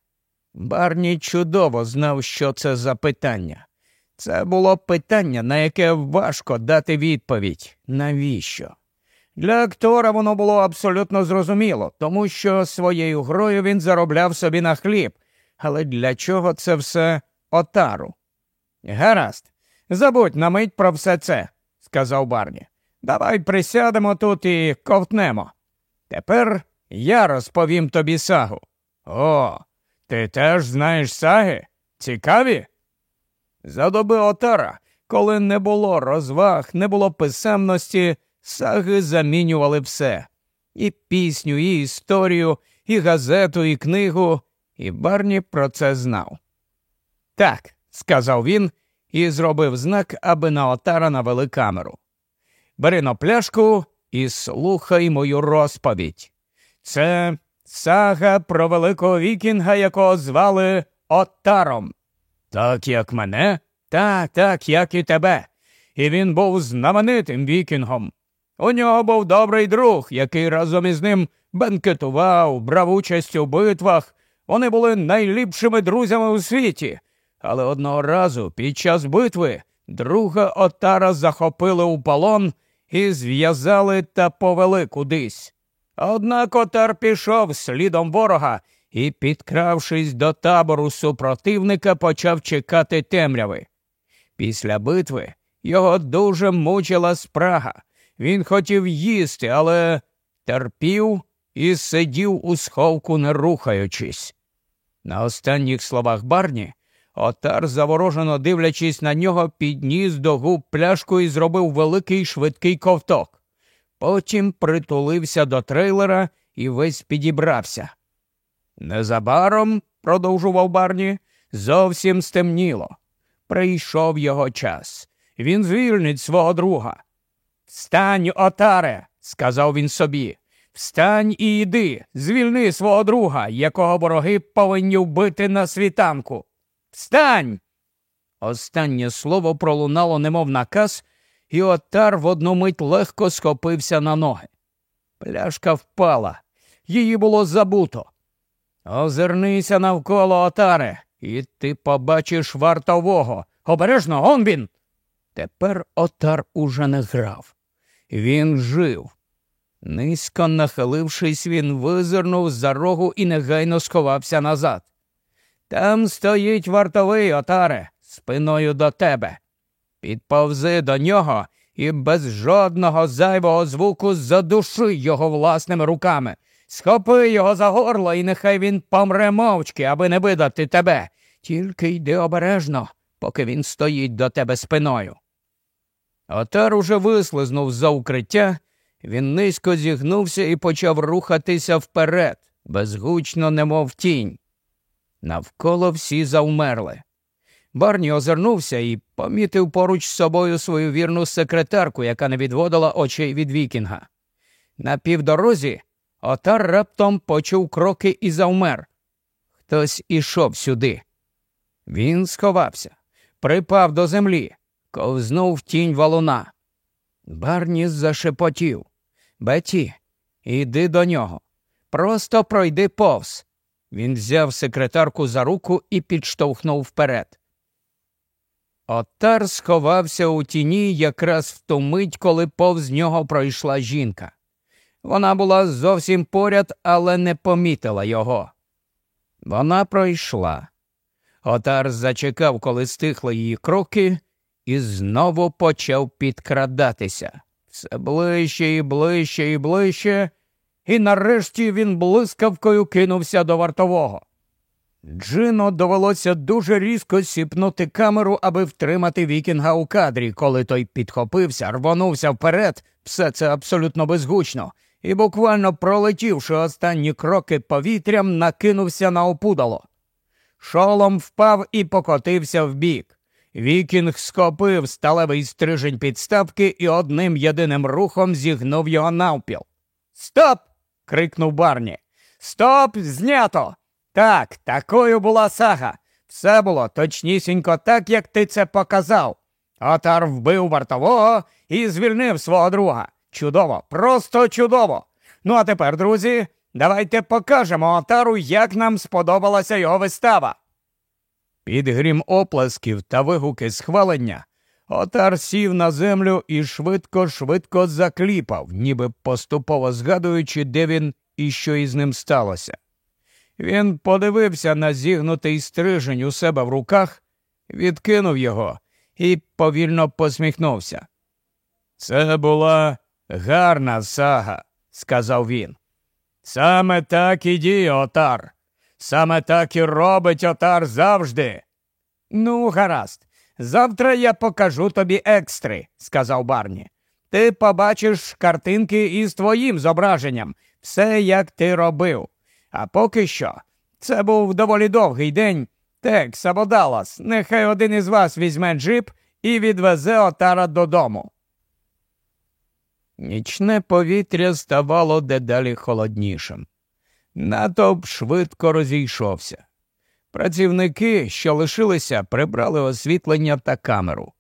Барні чудово знав, що це за питання. Це було питання, на яке важко дати відповідь. Навіщо? Для актора воно було абсолютно зрозуміло, тому що своєю грою він заробляв собі на хліб. Але для чого це все отару? Гаразд, Забудь на мить про все це, сказав Барні. Давай присядемо тут і ковтнемо. Тепер я розповім тобі сагу. О, ти теж знаєш саги? Цікаві? За доби отара, коли не було розваг, не було писемності, саги замінювали все і пісню, і історію, і газету, і книгу, і Барні про це знав. Так, сказав він і зробив знак, аби на отара навели камеру. Бери на пляшку і слухай мою розповідь. Це сага про великого вікінга, якого звали Отаром. Так як мене? Так, так, як і тебе. І він був знаменитим вікінгом. У нього був добрий друг, який разом із ним бенкетував, брав участь у битвах. Вони були найліпшими друзями у світі. Але одного разу під час битви друга отара захопили у полон і зв'язали та повели кудись. Однак отар пішов слідом ворога і, підкравшись до табору супротивника, почав чекати темряви. Після битви його дуже мучила спрага. Він хотів їсти, але терпів і сидів у сховку, не рухаючись. На останніх словах барні отар, заворожено дивлячись на нього, підніс до губ пляшку і зробив великий швидкий ковток. Потім притулився до трейлера і весь підібрався. Незабаром, продовжував Барні, зовсім стемніло. Прийшов його час. Він звільнить свого друга. Встань, отаре, сказав він собі. Встань і йди, звільни свого друга, якого вороги повинні вбити на світанку. Встань. Останнє слово пролунало, немов наказ, і отар в одну мить легко схопився на ноги. Пляшка впала, її було забуто. Озирнися навколо отаре, і ти побачиш вартового. Обережно, он він. Тепер отар уже не грав. Він жив. Низько нахилившись, він визирнув за рогу і негайно сховався назад. Там стоїть вартовий отаре, спиною до тебе. Підповзи до нього і без жодного зайвого звуку задуши його власними руками. Схопи його за горло, і нехай він помре мовчки, аби не видати тебе. Тільки йди обережно, поки він стоїть до тебе спиною. Отар уже вислизнув за укриття, він низько зігнувся і почав рухатися вперед, безгучно, немов тінь. Навколо всі завмерли. Барні озирнувся і помітив поруч з собою свою вірну секретарку, яка не відводила очей від вікінга. На півдорозі отар раптом почув кроки і завмер. Хтось ішов сюди. Він сховався, припав до землі, ковзнув тінь валуна. Барні зашепотів. Беті, іди до нього. Просто пройди повз. Він взяв секретарку за руку і підштовхнув вперед. Отар сховався у тіні якраз в ту мить, коли повз нього пройшла жінка. Вона була зовсім поряд, але не помітила його. Вона пройшла. Отар зачекав, коли стихли її кроки, і знову почав підкрадатися. Все ближче і ближче і ближче, і нарешті він блискавкою кинувся до вартового. Джино довелося дуже різко сіпнути камеру, аби втримати вікінга у кадрі, коли той підхопився, рвонувся вперед, все це абсолютно безгучно, і буквально пролетівши останні кроки повітрям, накинувся на опудало. Шолом впав і покотився вбік. Вікінг схопив сталевий стрижень підставки і одним єдиним рухом зігнув його навпіл. Стоп! крикнув Барні. Стоп, знято! Так, такою була сага. Все було точнісінько так, як ти це показав. Отар вбив вартового і звільнив свого друга. Чудово, просто чудово. Ну а тепер, друзі, давайте покажемо Отару, як нам сподобалася його вистава. Під грім оплесків та вигуки схвалення отар сів на землю і швидко-швидко закліпав, ніби поступово згадуючи, де він і що із ним сталося. Він подивився на зігнутий стрижень у себе в руках, відкинув його і повільно посміхнувся. Це була гарна сага, сказав він. Саме так і діє отар. Саме так і робить отар завжди. Ну, гаразд. Завтра я покажу тобі екстри, сказав Барні. Ти побачиш картинки із твоїм зображенням, все як ти робив. А поки що, це був доволі довгий день. Текс або нехай один із вас візьме джип і відвезе отара додому. Нічне повітря ставало дедалі холоднішим. Натовп швидко розійшовся. Працівники, що лишилися, прибрали освітлення та камеру.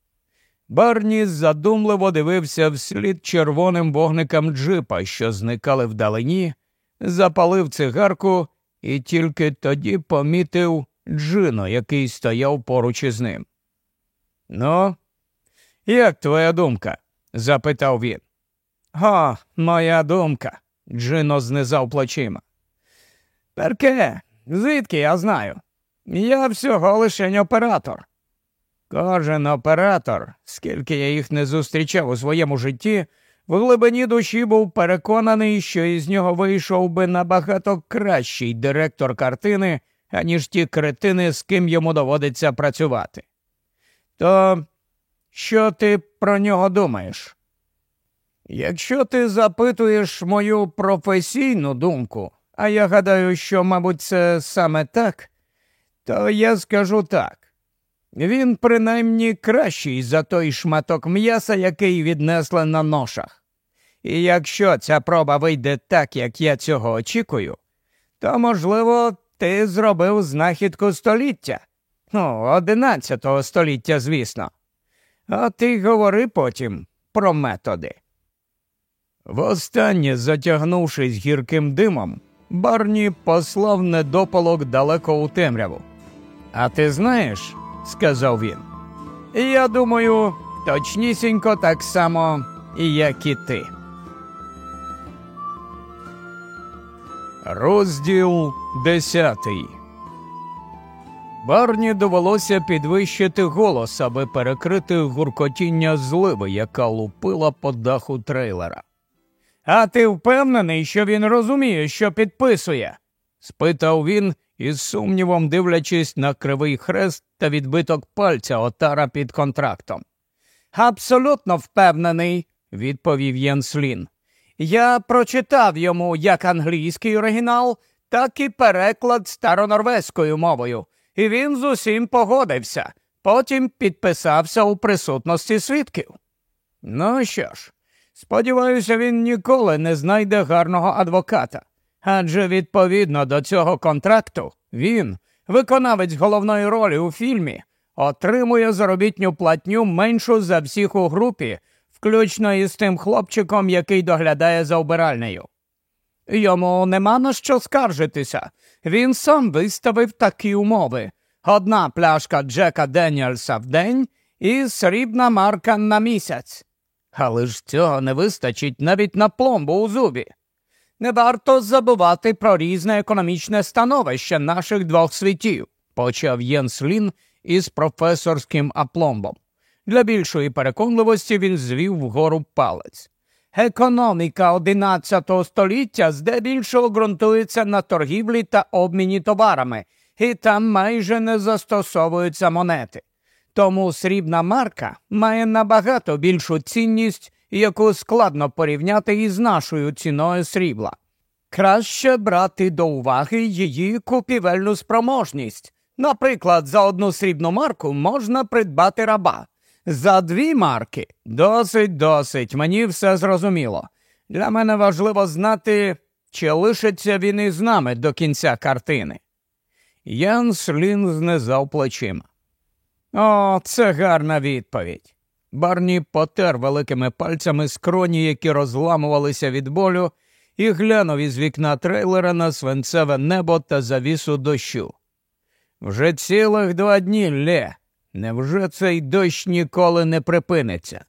Барні задумливо дивився вслід червоним вогникам джипа, що зникали вдалині, запалив цигарку і тільки тоді помітив Джино, який стояв поруч із ним. Ну, як твоя думка? запитав він. Га, моя думка, Джино знизав плечима. Перке, звідки я знаю? Я всього лише оператор. Кожен оператор, скільки я їх не зустрічав у своєму житті, в глибині душі був переконаний, що із нього вийшов би набагато кращий директор картини, аніж ті кретини, з ким йому доводиться працювати. То що ти про нього думаєш? Якщо ти запитуєш мою професійну думку, а я гадаю, що, мабуть, це саме так, то я скажу так. Він принаймні кращий за той шматок м'яса, який віднесли на ношах. І якщо ця проба вийде так, як я цього очікую, то, можливо, ти зробив знахідку століття. Ну, одинадцятого століття, звісно. А ти говори потім про методи. Востаннє, затягнувшись гірким димом, Барні послав недопалок далеко у темряву. А ти знаєш, сказав він, я думаю, точнісінько так само, як і ти. Розділ десятий. Барні довелося підвищити голос, аби перекрити гуркотіння зливи, яка лупила по даху трейлера. А ти впевнений, що він розуміє, що підписує? спитав він із сумнівом дивлячись на кривий хрест та відбиток пальця отара під контрактом. Абсолютно впевнений, відповів Єнслін. Я прочитав йому як англійський оригінал, так і переклад старонорвезькою мовою, і він з усім погодився. Потім підписався у присутності свідків. Ну що ж, сподіваюся, він ніколи не знайде гарного адвоката. Адже відповідно до цього контракту він, виконавець головної ролі у фільмі, отримує заробітню платню меншу за всіх у групі, включно із тим хлопчиком, який доглядає за обиральнею. Йому нема на що скаржитися. Він сам виставив такі умови: одна пляшка Джека Деніелса в день і срібна марка на місяць. Але ж цього не вистачить навіть на пломбу у зубі. Не варто забувати про різне економічне становище наших двох світів, почав Єнс Лін із професорським апломбом. Для більшої переконливості він звів вгору палець. Економіка XI століття здебільшого ґрунтується на торгівлі та обміні товарами, і там майже не застосовуються монети. Тому срібна марка має набагато більшу цінність яку складно порівняти із нашою ціною срібла. Краще брати до уваги її купівельну спроможність. Наприклад, за одну срібну марку можна придбати раба. За дві марки досить, досить, мені все зрозуміло. Для мене важливо знати, чи лишиться він із нами до кінця картини. Ян Слін знизав плечима. О, це гарна відповідь. Барні потер великими пальцями скроні, які розламувалися від болю, і глянув із вікна трейлера на свинцеве небо та завісу дощу. Вже цілих два дні лє. Невже цей дощ ніколи не припиниться?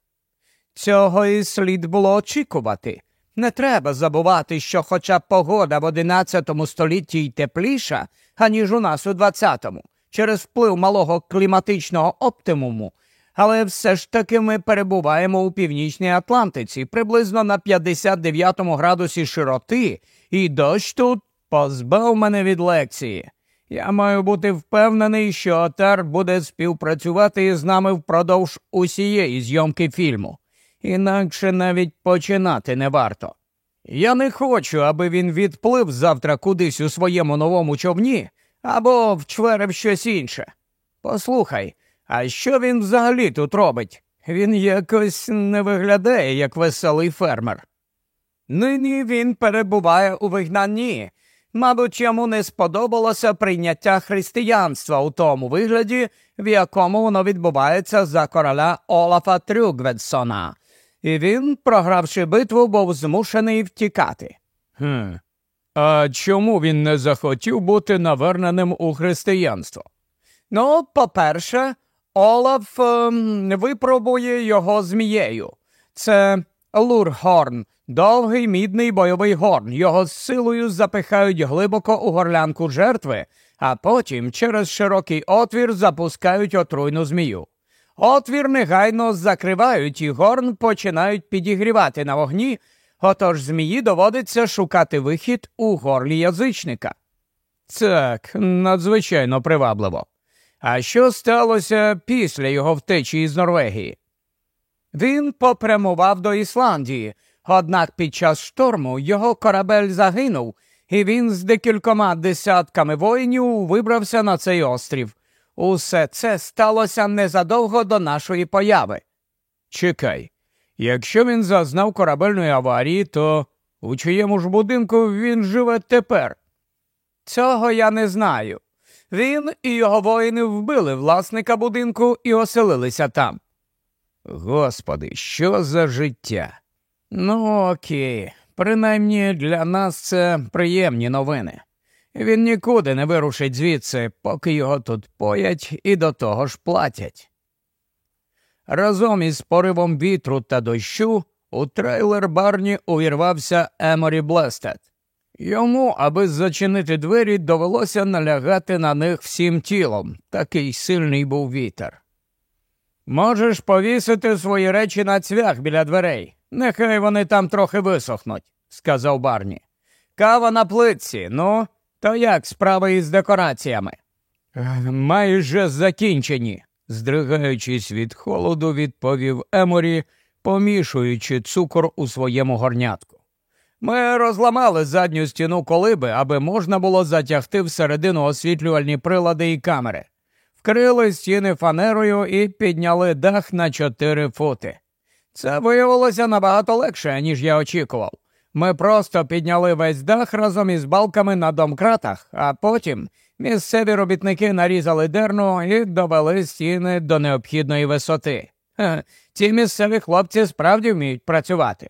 Цього і слід було очікувати. Не треба забувати, що, хоча погода в одинадцятому столітті й тепліша, аніж у нас у двадцятому, через вплив малого кліматичного оптимуму, Але все ж таки ми перебуваємо у північній Атлантиці, приблизно на 59 градусі широти, і дощ тут позбав мене від лекції. Я маю бути впевнений, що Отар буде співпрацювати із нами впродовж усієї зйомки фільму, інакше навіть починати не варто. Я не хочу, аби він відплив завтра кудись у своєму новому човні або вчверив щось інше. Послухай, а що він взагалі тут робить? Він якось не виглядає як веселий фермер. Нині він перебуває у вигнанні. Мабуть, йому не сподобалося прийняття християнства у тому вигляді, в якому воно відбувається за короля Олафа Трюгведсона, і він, програвши битву, був змушений втікати. Хм. А чому він не захотів бути наверненим у християнство? Ну, по-перше, Олаф ем, випробує його змією. Це Лурхорн, довгий мідний бойовий горн. Його з силою запихають глибоко у горлянку жертви, а потім через широкий отвір запускають отруйну змію. Отвір негайно закривають і горн починають підігрівати на вогні, отож змії доводиться шукати вихід у горлі язичника. Так, надзвичайно привабливо. А що сталося після його втечі із Норвегії? Він попрямував до Ісландії, однак під час шторму його корабель загинув, і він з декількома десятками воїнів вибрався на цей острів. Усе це сталося незадовго до нашої появи. Чекай, якщо він зазнав корабельної аварії, то у чиєму ж будинку він живе тепер? Цього я не знаю. Він і його воїни вбили власника будинку і оселилися там. Господи, що за життя? Ну, окей, принаймні для нас це приємні новини. Він нікуди не вирушить звідси, поки його тут поять і до того ж платять. Разом із поривом вітру та дощу у трейлер барні увірвався Еморі Блестед. Йому, аби зачинити двері, довелося налягати на них всім тілом. Такий сильний був вітер. Можеш повісити свої речі на цвях біля дверей. Нехай вони там трохи висохнуть, сказав Барні. Кава на плитці, ну, то як справи із декораціями? Майже закінчені, здригаючись від холоду, відповів Еморі, помішуючи цукор у своєму горнятку. Ми розламали задню стіну колиби, аби можна було затягти всередину освітлювальні прилади і камери, вкрили стіни фанерою і підняли дах на чотири фути. Це виявилося набагато легше, ніж я очікував. Ми просто підняли весь дах разом із балками на домкратах, а потім місцеві робітники нарізали дерну і довели стіни до необхідної висоти. Ха, ці місцеві хлопці справді вміють працювати.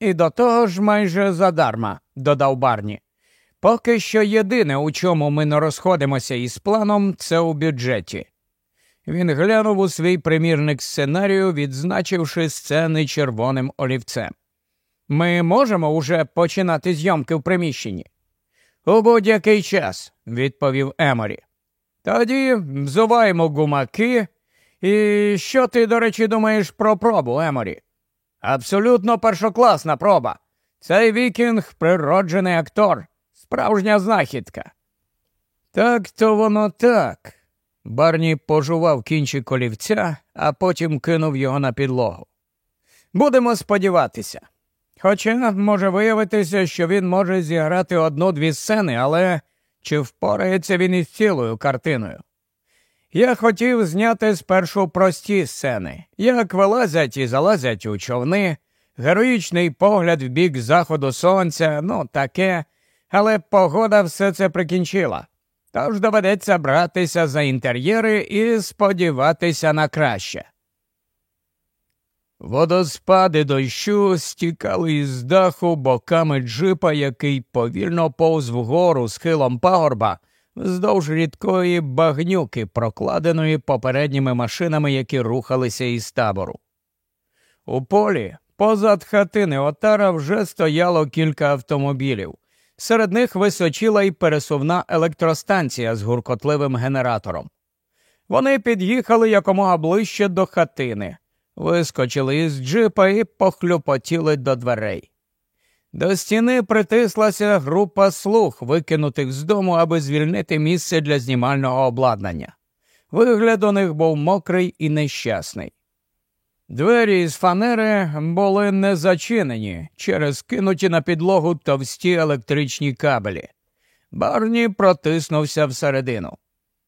І до того ж майже задарма, додав Барні. Поки що єдине, у чому ми не розходимося із планом, це у бюджеті. Він глянув у свій примірник сценарію, відзначивши сцени червоним олівцем. Ми можемо уже починати зйомки в приміщенні? У будь-який час, відповів Еморі. Тоді взуваємо гумаки. І що ти, до речі, думаєш про пробу, Еморі? Абсолютно першокласна проба. Цей вікінг природжений актор, справжня знахідка. Так то воно так. Барні пожував кінчик олівця, а потім кинув його на підлогу. Будемо сподіватися. Хоча може виявитися, що він може зіграти одну-дві сцени, але чи впорається він із цілою картиною? Я хотів зняти спершу прості сцени, як вилазять і залазять у човни, героїчний погляд в бік заходу сонця, ну таке, але погода все це прикінчила. Тож доведеться братися за інтер'єри і сподіватися на краще. Водоспади дощу стікали із даху боками джипа, який повільно повз вгору схилом пагорба вздовж рідкої багнюки, прокладеної попередніми машинами, які рухалися із табору. У полі позад хатини отара вже стояло кілька автомобілів. Серед них височила й пересувна електростанція з гуркотливим генератором. Вони під'їхали якомога ближче до хатини, вискочили із джипа і похлюпотіли до дверей. До стіни притислася група слуг, викинутих з дому, аби звільнити місце для знімального обладнання. Вигляд у них був мокрий і нещасний. Двері із фанери були не зачинені через кинуті на підлогу товсті електричні кабелі. Барні протиснувся всередину.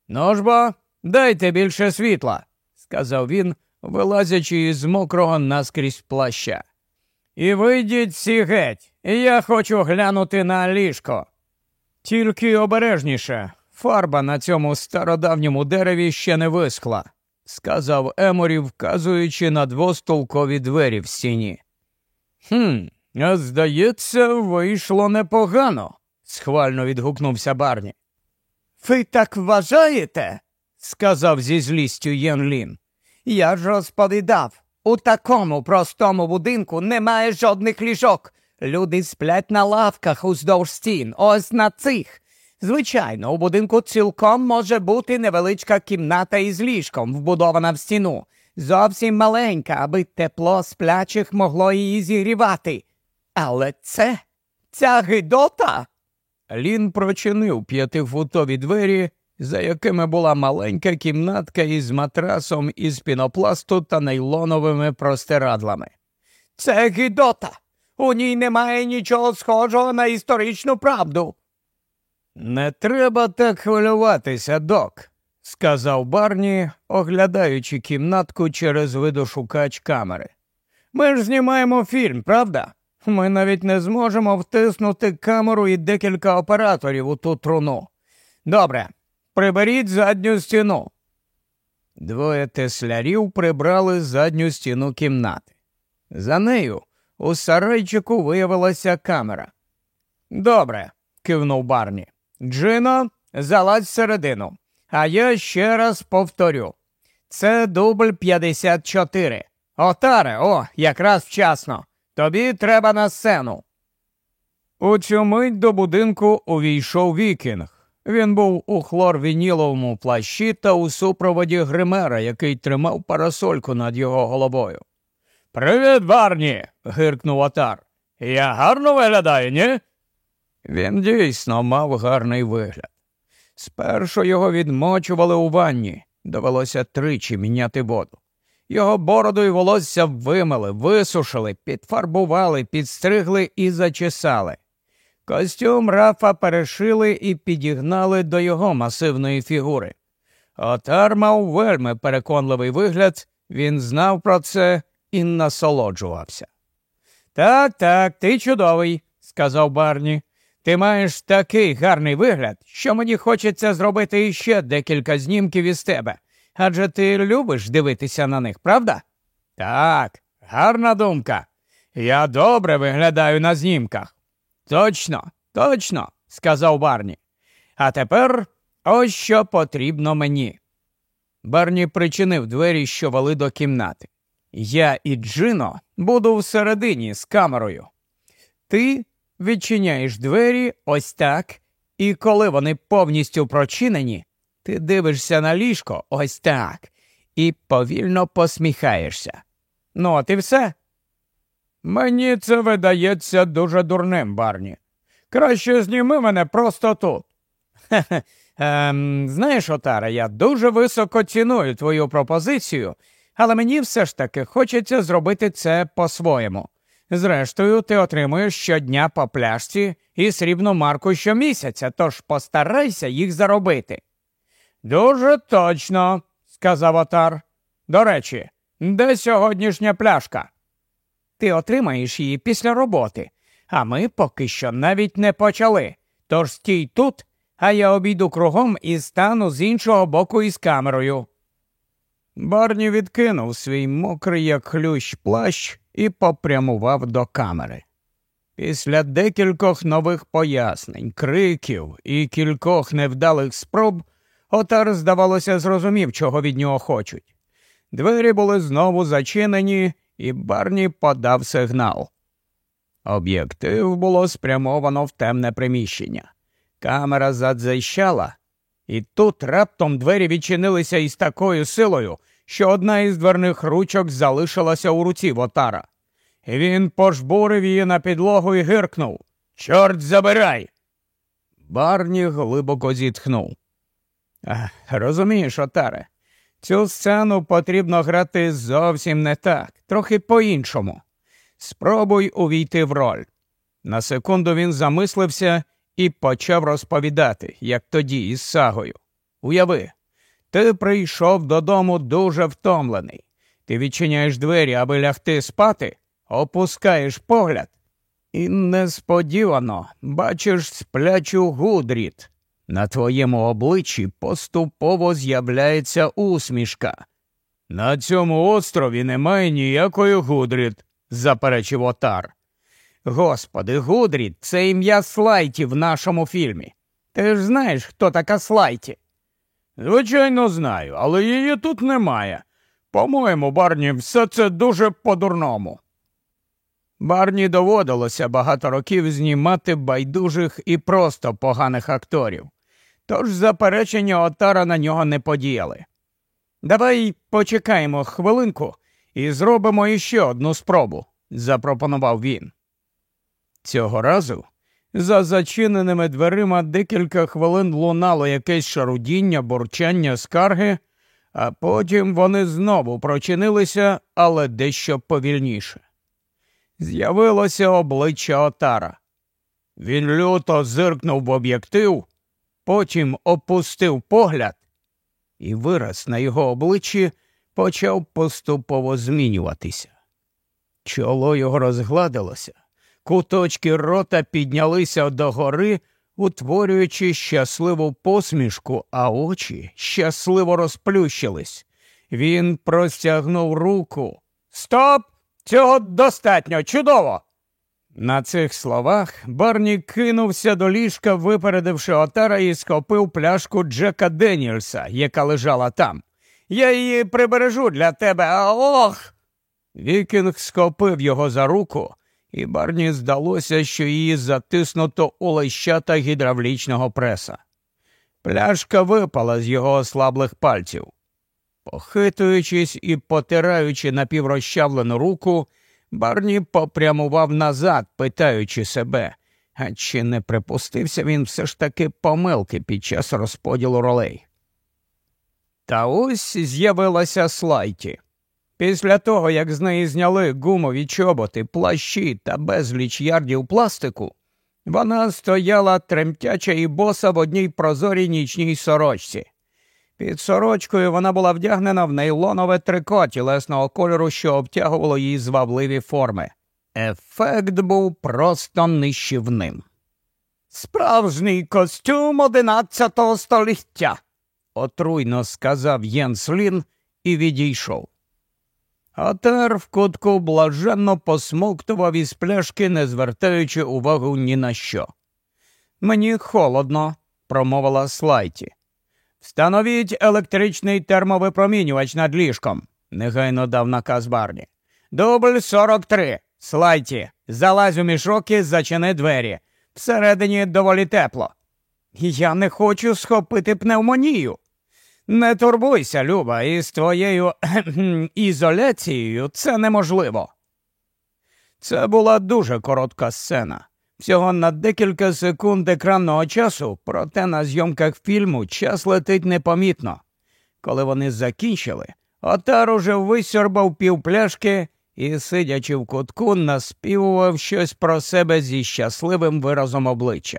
Ну ж бо, дайте більше світла, сказав він, вилазячи із мокрого наскрізь плаща. І вийдіть всі геть, я хочу глянути на ліжко. Тільки обережніше, фарба на цьому стародавньому дереві ще не вискла, сказав Еморі, вказуючи на двостолкові двері в стіні. «Хм, а здається, вийшло непогано, схвально відгукнувся Барні. Ви так вважаєте? сказав зі злістю Єн Лін. Я ж розповідав, у такому простому будинку немає жодних ліжок. Люди сплять на лавках уздовж стін, ось на цих. Звичайно, у будинку цілком може бути невеличка кімната із ліжком, вбудована в стіну, зовсім маленька, аби тепло сплячих могло її зігрівати. Але це ця гидота. Лін прочинив п'ятифутові двері, за якими була маленька кімнатка із матрасом із пінопласту та нейлоновими простирадлами. Це гидота. У ній немає нічого схожого на історичну правду. Не треба так хвилюватися, док, сказав Барні, оглядаючи кімнатку через видошукач камери. Ми ж знімаємо фільм, правда? Ми навіть не зможемо втиснути камеру і декілька операторів у ту труну. Добре, приберіть задню стіну. Двоє теслярів прибрали задню стіну кімнати. За нею у сарайчику виявилася камера. Добре, кивнув Барні. Джино, залазь всередину. А я ще раз повторю. Це дубль 54. Отаре, о, якраз вчасно. Тобі треба на сцену. У цю мить до будинку увійшов Вікінг. Він був у хлорвініловому плащі та у супроводі гримера, який тримав парасольку над його головою. Привіт, Барні. гиркнув отар. Я гарно виглядаю, ні? Він дійсно мав гарний вигляд. Спершу його відмочували у ванні, довелося тричі міняти воду. Його бороду і волосся вимили, висушили, підфарбували, підстригли і зачесали. Костюм рафа перешили і підігнали до його масивної фігури. Отар мав вельми переконливий вигляд, він знав про це і насолоджувався. Так, так, ти чудовий, сказав Барні. Ти маєш такий гарний вигляд, що мені хочеться зробити іще декілька знімків із тебе. Адже ти любиш дивитися на них, правда? Так, гарна думка. Я добре виглядаю на знімках. Точно, точно, сказав Барні. А тепер ось що потрібно мені. Барні причинив двері, що вели до кімнати. Я і Джино буду всередині з камерою. Ти відчиняєш двері ось так, і коли вони повністю прочинені, ти дивишся на ліжко ось так і повільно посміхаєшся. Ну, от і все. Мені це видається дуже дурним, Барні. Краще зніми мене просто тут. Ем, Знаєш, Отара, я дуже високо ціную твою пропозицію, але мені все ж таки хочеться зробити це по-своєму. Зрештою, ти отримуєш щодня по пляшці і срібну марку щомісяця, тож постарайся їх заробити. Дуже точно, сказав отар. До речі, де сьогоднішня пляшка? Ти отримаєш її після роботи, а ми поки що навіть не почали. Тож стій тут, а я обійду кругом і стану з іншого боку із камерою. Барні відкинув свій мокрий, як хлющ плащ і попрямував до камери. Після декількох нових пояснень, криків і кількох невдалих спроб отар, здавалося, зрозумів, чого від нього хочуть. Двері були знову зачинені, і Барні подав сигнал. Об'єктив було спрямовано в темне приміщення. Камера задзищала, І тут раптом двері відчинилися із такою силою, що одна із дверних ручок залишилася у руці Вотара. Він пожбурив її на підлогу і гиркнув Чорт забирай. Барні глибоко зітхнув. Розумієш, Отаре, цю сцену потрібно грати зовсім не так, трохи по-іншому. Спробуй увійти в роль. На секунду він замислився і почав розповідати, як тоді із сагою. Уяви, ти прийшов додому дуже втомлений. Ти відчиняєш двері, аби лягти спати, опускаєш погляд, і несподівано бачиш сплячу Гудріт. На твоєму обличчі поступово з'являється усмішка. На цьому острові немає ніякої Гудріт, заперечив Отар. Господи, Гудріт, це ім'я Слайті в нашому фільмі. Ти ж знаєш, хто така Слайті? Звичайно, знаю, але її тут немає. По-моєму, Барні, все це дуже по-дурному. Барні доводилося багато років знімати байдужих і просто поганих акторів, тож заперечення Отара на нього не подіяли. Давай почекаємо хвилинку і зробимо іще одну спробу, запропонував він. Цього разу за зачиненими дверима декілька хвилин лунало якесь шарудіння, бурчання, скарги, а потім вони знову прочинилися, але дещо повільніше. З'явилося обличчя Отара. Він люто зиркнув в об'єктив, потім опустив погляд, і вираз на його обличчі почав поступово змінюватися. Чоло його розгладилося, Куточки рота піднялися догори, утворюючи щасливу посмішку, а очі щасливо розплющились. Він простягнув руку. Стоп! Цього достатньо чудово! На цих словах Барні кинувся до ліжка, випередивши Отара і схопив пляшку Джека Деніелса, яка лежала там. Я її прибережу для тебе, ох. Вікінг схопив його за руку і Барні здалося, що її затиснуто у лещата гідравлічного преса. Пляшка випала з його ослаблих пальців. Похитуючись і потираючи напіврозчавлену руку, Барні попрямував назад, питаючи себе, а чи не припустився він все ж таки помилки під час розподілу ролей. Та ось з'явилася Слайті. Після того, як з неї зняли гумові чоботи, плащі та безліч ярдів пластику, вона стояла тремтяча і боса в одній прозорій нічній сорочці. Під сорочкою вона була вдягнена в нейлонове трико тілесного кольору, що обтягувало її звабливі форми. Ефект був просто нищівним. Справжній костюм одинадцятого століття, отруйно сказав Єнс Лін і відійшов. Атер в кутку блаженно посмоктував із пляшки, не звертаючи увагу ні на що. Мені холодно, промовила Слайті. Встановіть електричний термовипромінювач над ліжком, негайно дав наказ Барні. Дубль 43. Слайті, залазь у мішок і зачини двері. Всередині доволі тепло. Я не хочу схопити пневмонію. Не турбуйся, Люба, із твоєю ізоляцією це неможливо. Це була дуже коротка сцена. Всього на декілька секунд екранного часу, проте на зйомках фільму час летить непомітно. Коли вони закінчили, отар уже висьорбав півпляшки і, сидячи в кутку, наспівував щось про себе зі щасливим виразом обличчя.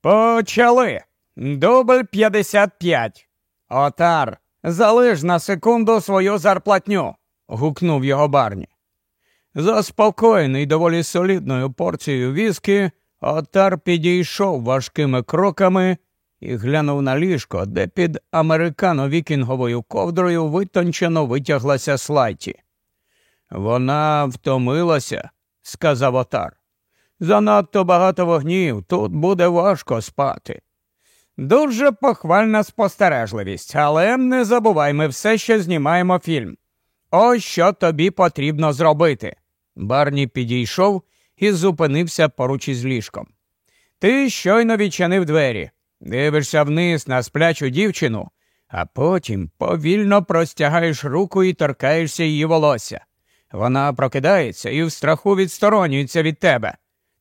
Почали. Дубль 55. Отар, залиш на секунду свою зарплатню. гукнув його барні. Заспокоєний доволі солідною порцією віскі, отар підійшов важкими кроками і глянув на ліжко, де під американо-вікінговою ковдрою витончено витяглася слайті. Вона втомилася, сказав отар. Занадто багато вогнів, тут буде важко спати. Дуже похвальна спостережливість, але не забувай, ми все ще знімаємо фільм. Ось що тобі потрібно зробити. Барні підійшов і зупинився поруч із ліжком. Ти щойно відчинив двері. Дивишся вниз на сплячу дівчину, а потім повільно простягаєш руку і торкаєшся її волосся. Вона прокидається і в страху відсторонюється від тебе.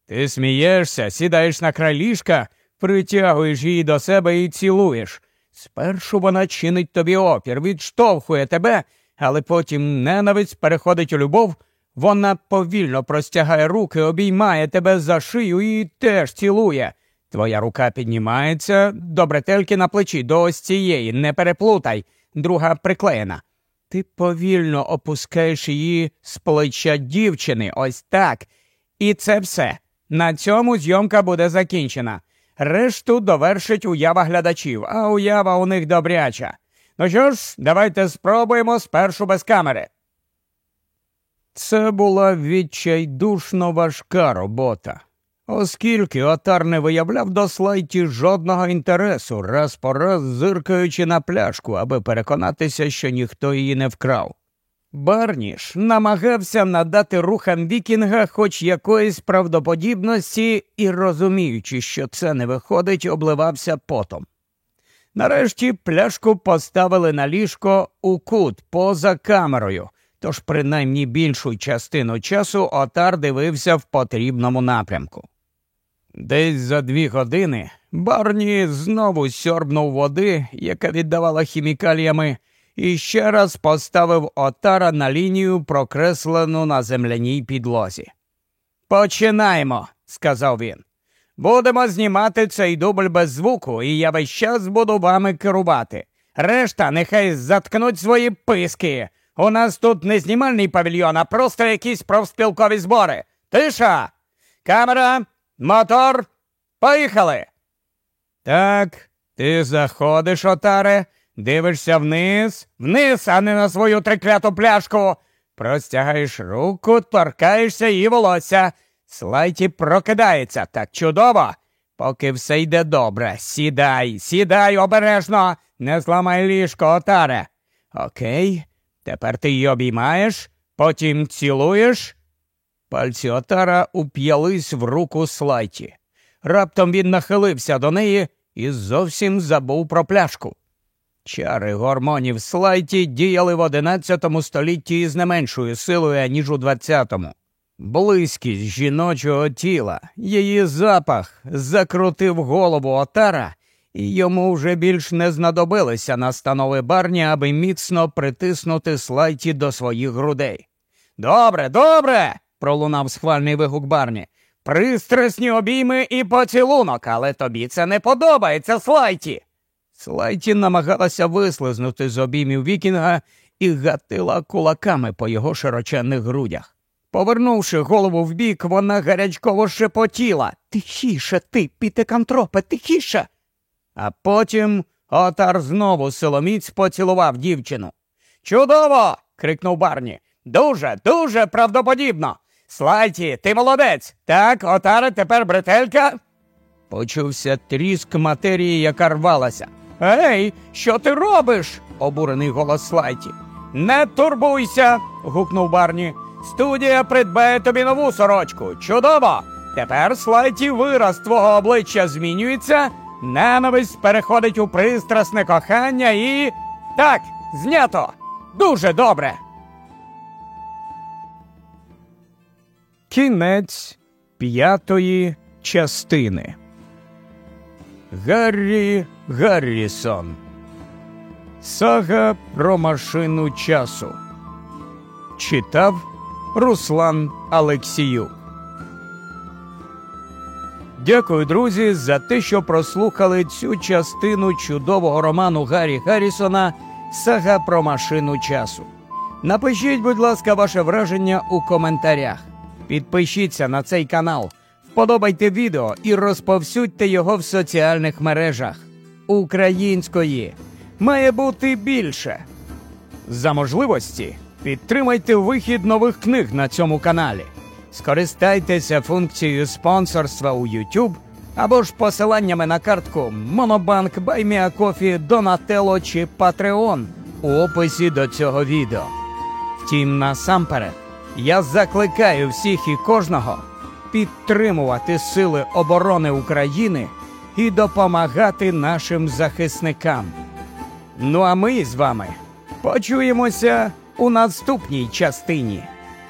Ти смієшся, сідаєш на край ліжка, притягуєш її до себе і цілуєш. Спершу вона чинить тобі опір, відштовхує тебе, але потім ненависть переходить у любов. Вона повільно простягає руки, обіймає тебе за шию і теж цілує. Твоя рука піднімається до бретельки на плечі, до ось цієї, не переплутай, друга приклеєна. Ти повільно опускаєш її з плеча дівчини, ось так. І це все. На цьому зйомка буде закінчена. Решту довершить уява глядачів, а уява у них добряча. Ну що ж, давайте спробуємо спершу без камери. Це була відчайдушно важка робота, оскільки отар не виявляв до слайті жодного інтересу, раз по раз зиркаючи на пляшку, аби переконатися, що ніхто її не вкрав. Барніш намагався надати рухам Вікінга хоч якоїсь правдоподібності і, розуміючи, що це не виходить, обливався потом. Нарешті пляшку поставили на ліжко у кут поза камерою, тож принаймні більшу частину часу отар дивився в потрібному напрямку. Десь за дві години Барні знову сьорбнув води, яка віддавала хімікаліями і ще раз поставив отара на лінію, прокреслену на земляній підлозі. Починаємо, сказав він. Будемо знімати цей дубль без звуку, і я весь час буду вами керувати. Решта нехай заткнуть свої писки. У нас тут не знімальний павільйон, а просто якісь профспілкові збори. Тиша. Камера, мотор. Поїхали. Так, ти заходиш, отаре, Дивишся вниз, вниз, а не на свою трикляту пляшку. Простягаєш руку, торкаєшся її волосся. Слайті прокидається так чудово. Поки все йде добре. Сідай, сідай обережно, не зламай ліжко, отаре. Окей, тепер ти її обіймаєш, потім цілуєш. Пальці отара уп'ялись в руку слайті. Раптом він нахилився до неї і зовсім забув про пляшку. Чари гормонів слайті діяли в одинадцятому столітті із не меншою силою, ніж у двадцятому. Близькість жіночого тіла, її запах закрутив голову отара, і йому вже більш не знадобилися настанови барні, аби міцно притиснути слайті до своїх грудей. Добре, добре. пролунав схвальний вигук барні. Пристрасні обійми і поцілунок, але тобі це не подобається, слайті. Слайті намагалася вислизнути з обіймів Вікінга і гатила кулаками по його широченних грудях. Повернувши голову вбік, вона гарячково шепотіла Тихіше ти, пітекантропе, тихіше. А потім отар знову силоміць поцілував дівчину. Чудово. крикнув Барні. Дуже, дуже правдоподібно. Слайті, ти молодець. Так, отаре тепер бретелька. Почувся тріск матерії, яка рвалася. Ей, що ти робиш? обурений голос Слайті. Не турбуйся. гукнув Барні. Студія придбає тобі нову сорочку. Чудово! Тепер слайті вираз твого обличчя змінюється, ненависть переходить у пристрасне кохання і. Так, знято. Дуже добре. Кінець п'ятої частини. Гаррі Гаррісон. Сага про машину часу. Читав Руслан Алексіюк. Дякую, друзі, за те, що прослухали цю частину чудового роману Гаррі Гаррісона Сага про машину часу. Напишіть, будь ласка, ваше враження у коментарях. Підпишіться на цей канал. Вподобайте відео і розповсюдьте його в соціальних мережах. Української має бути більше. За можливості підтримайте вихід нових книг на цьому каналі. Скористайтеся функцією спонсорства у YouTube або ж посиланнями на картку Монобанк, Buy Me a Coffee, Донателло чи Patreon у описі до цього відео. Втім, насамперед, я закликаю всіх і кожного підтримувати Сили оборони України і допомагати нашим захисникам. Ну а ми з вами почуємося у наступній частині.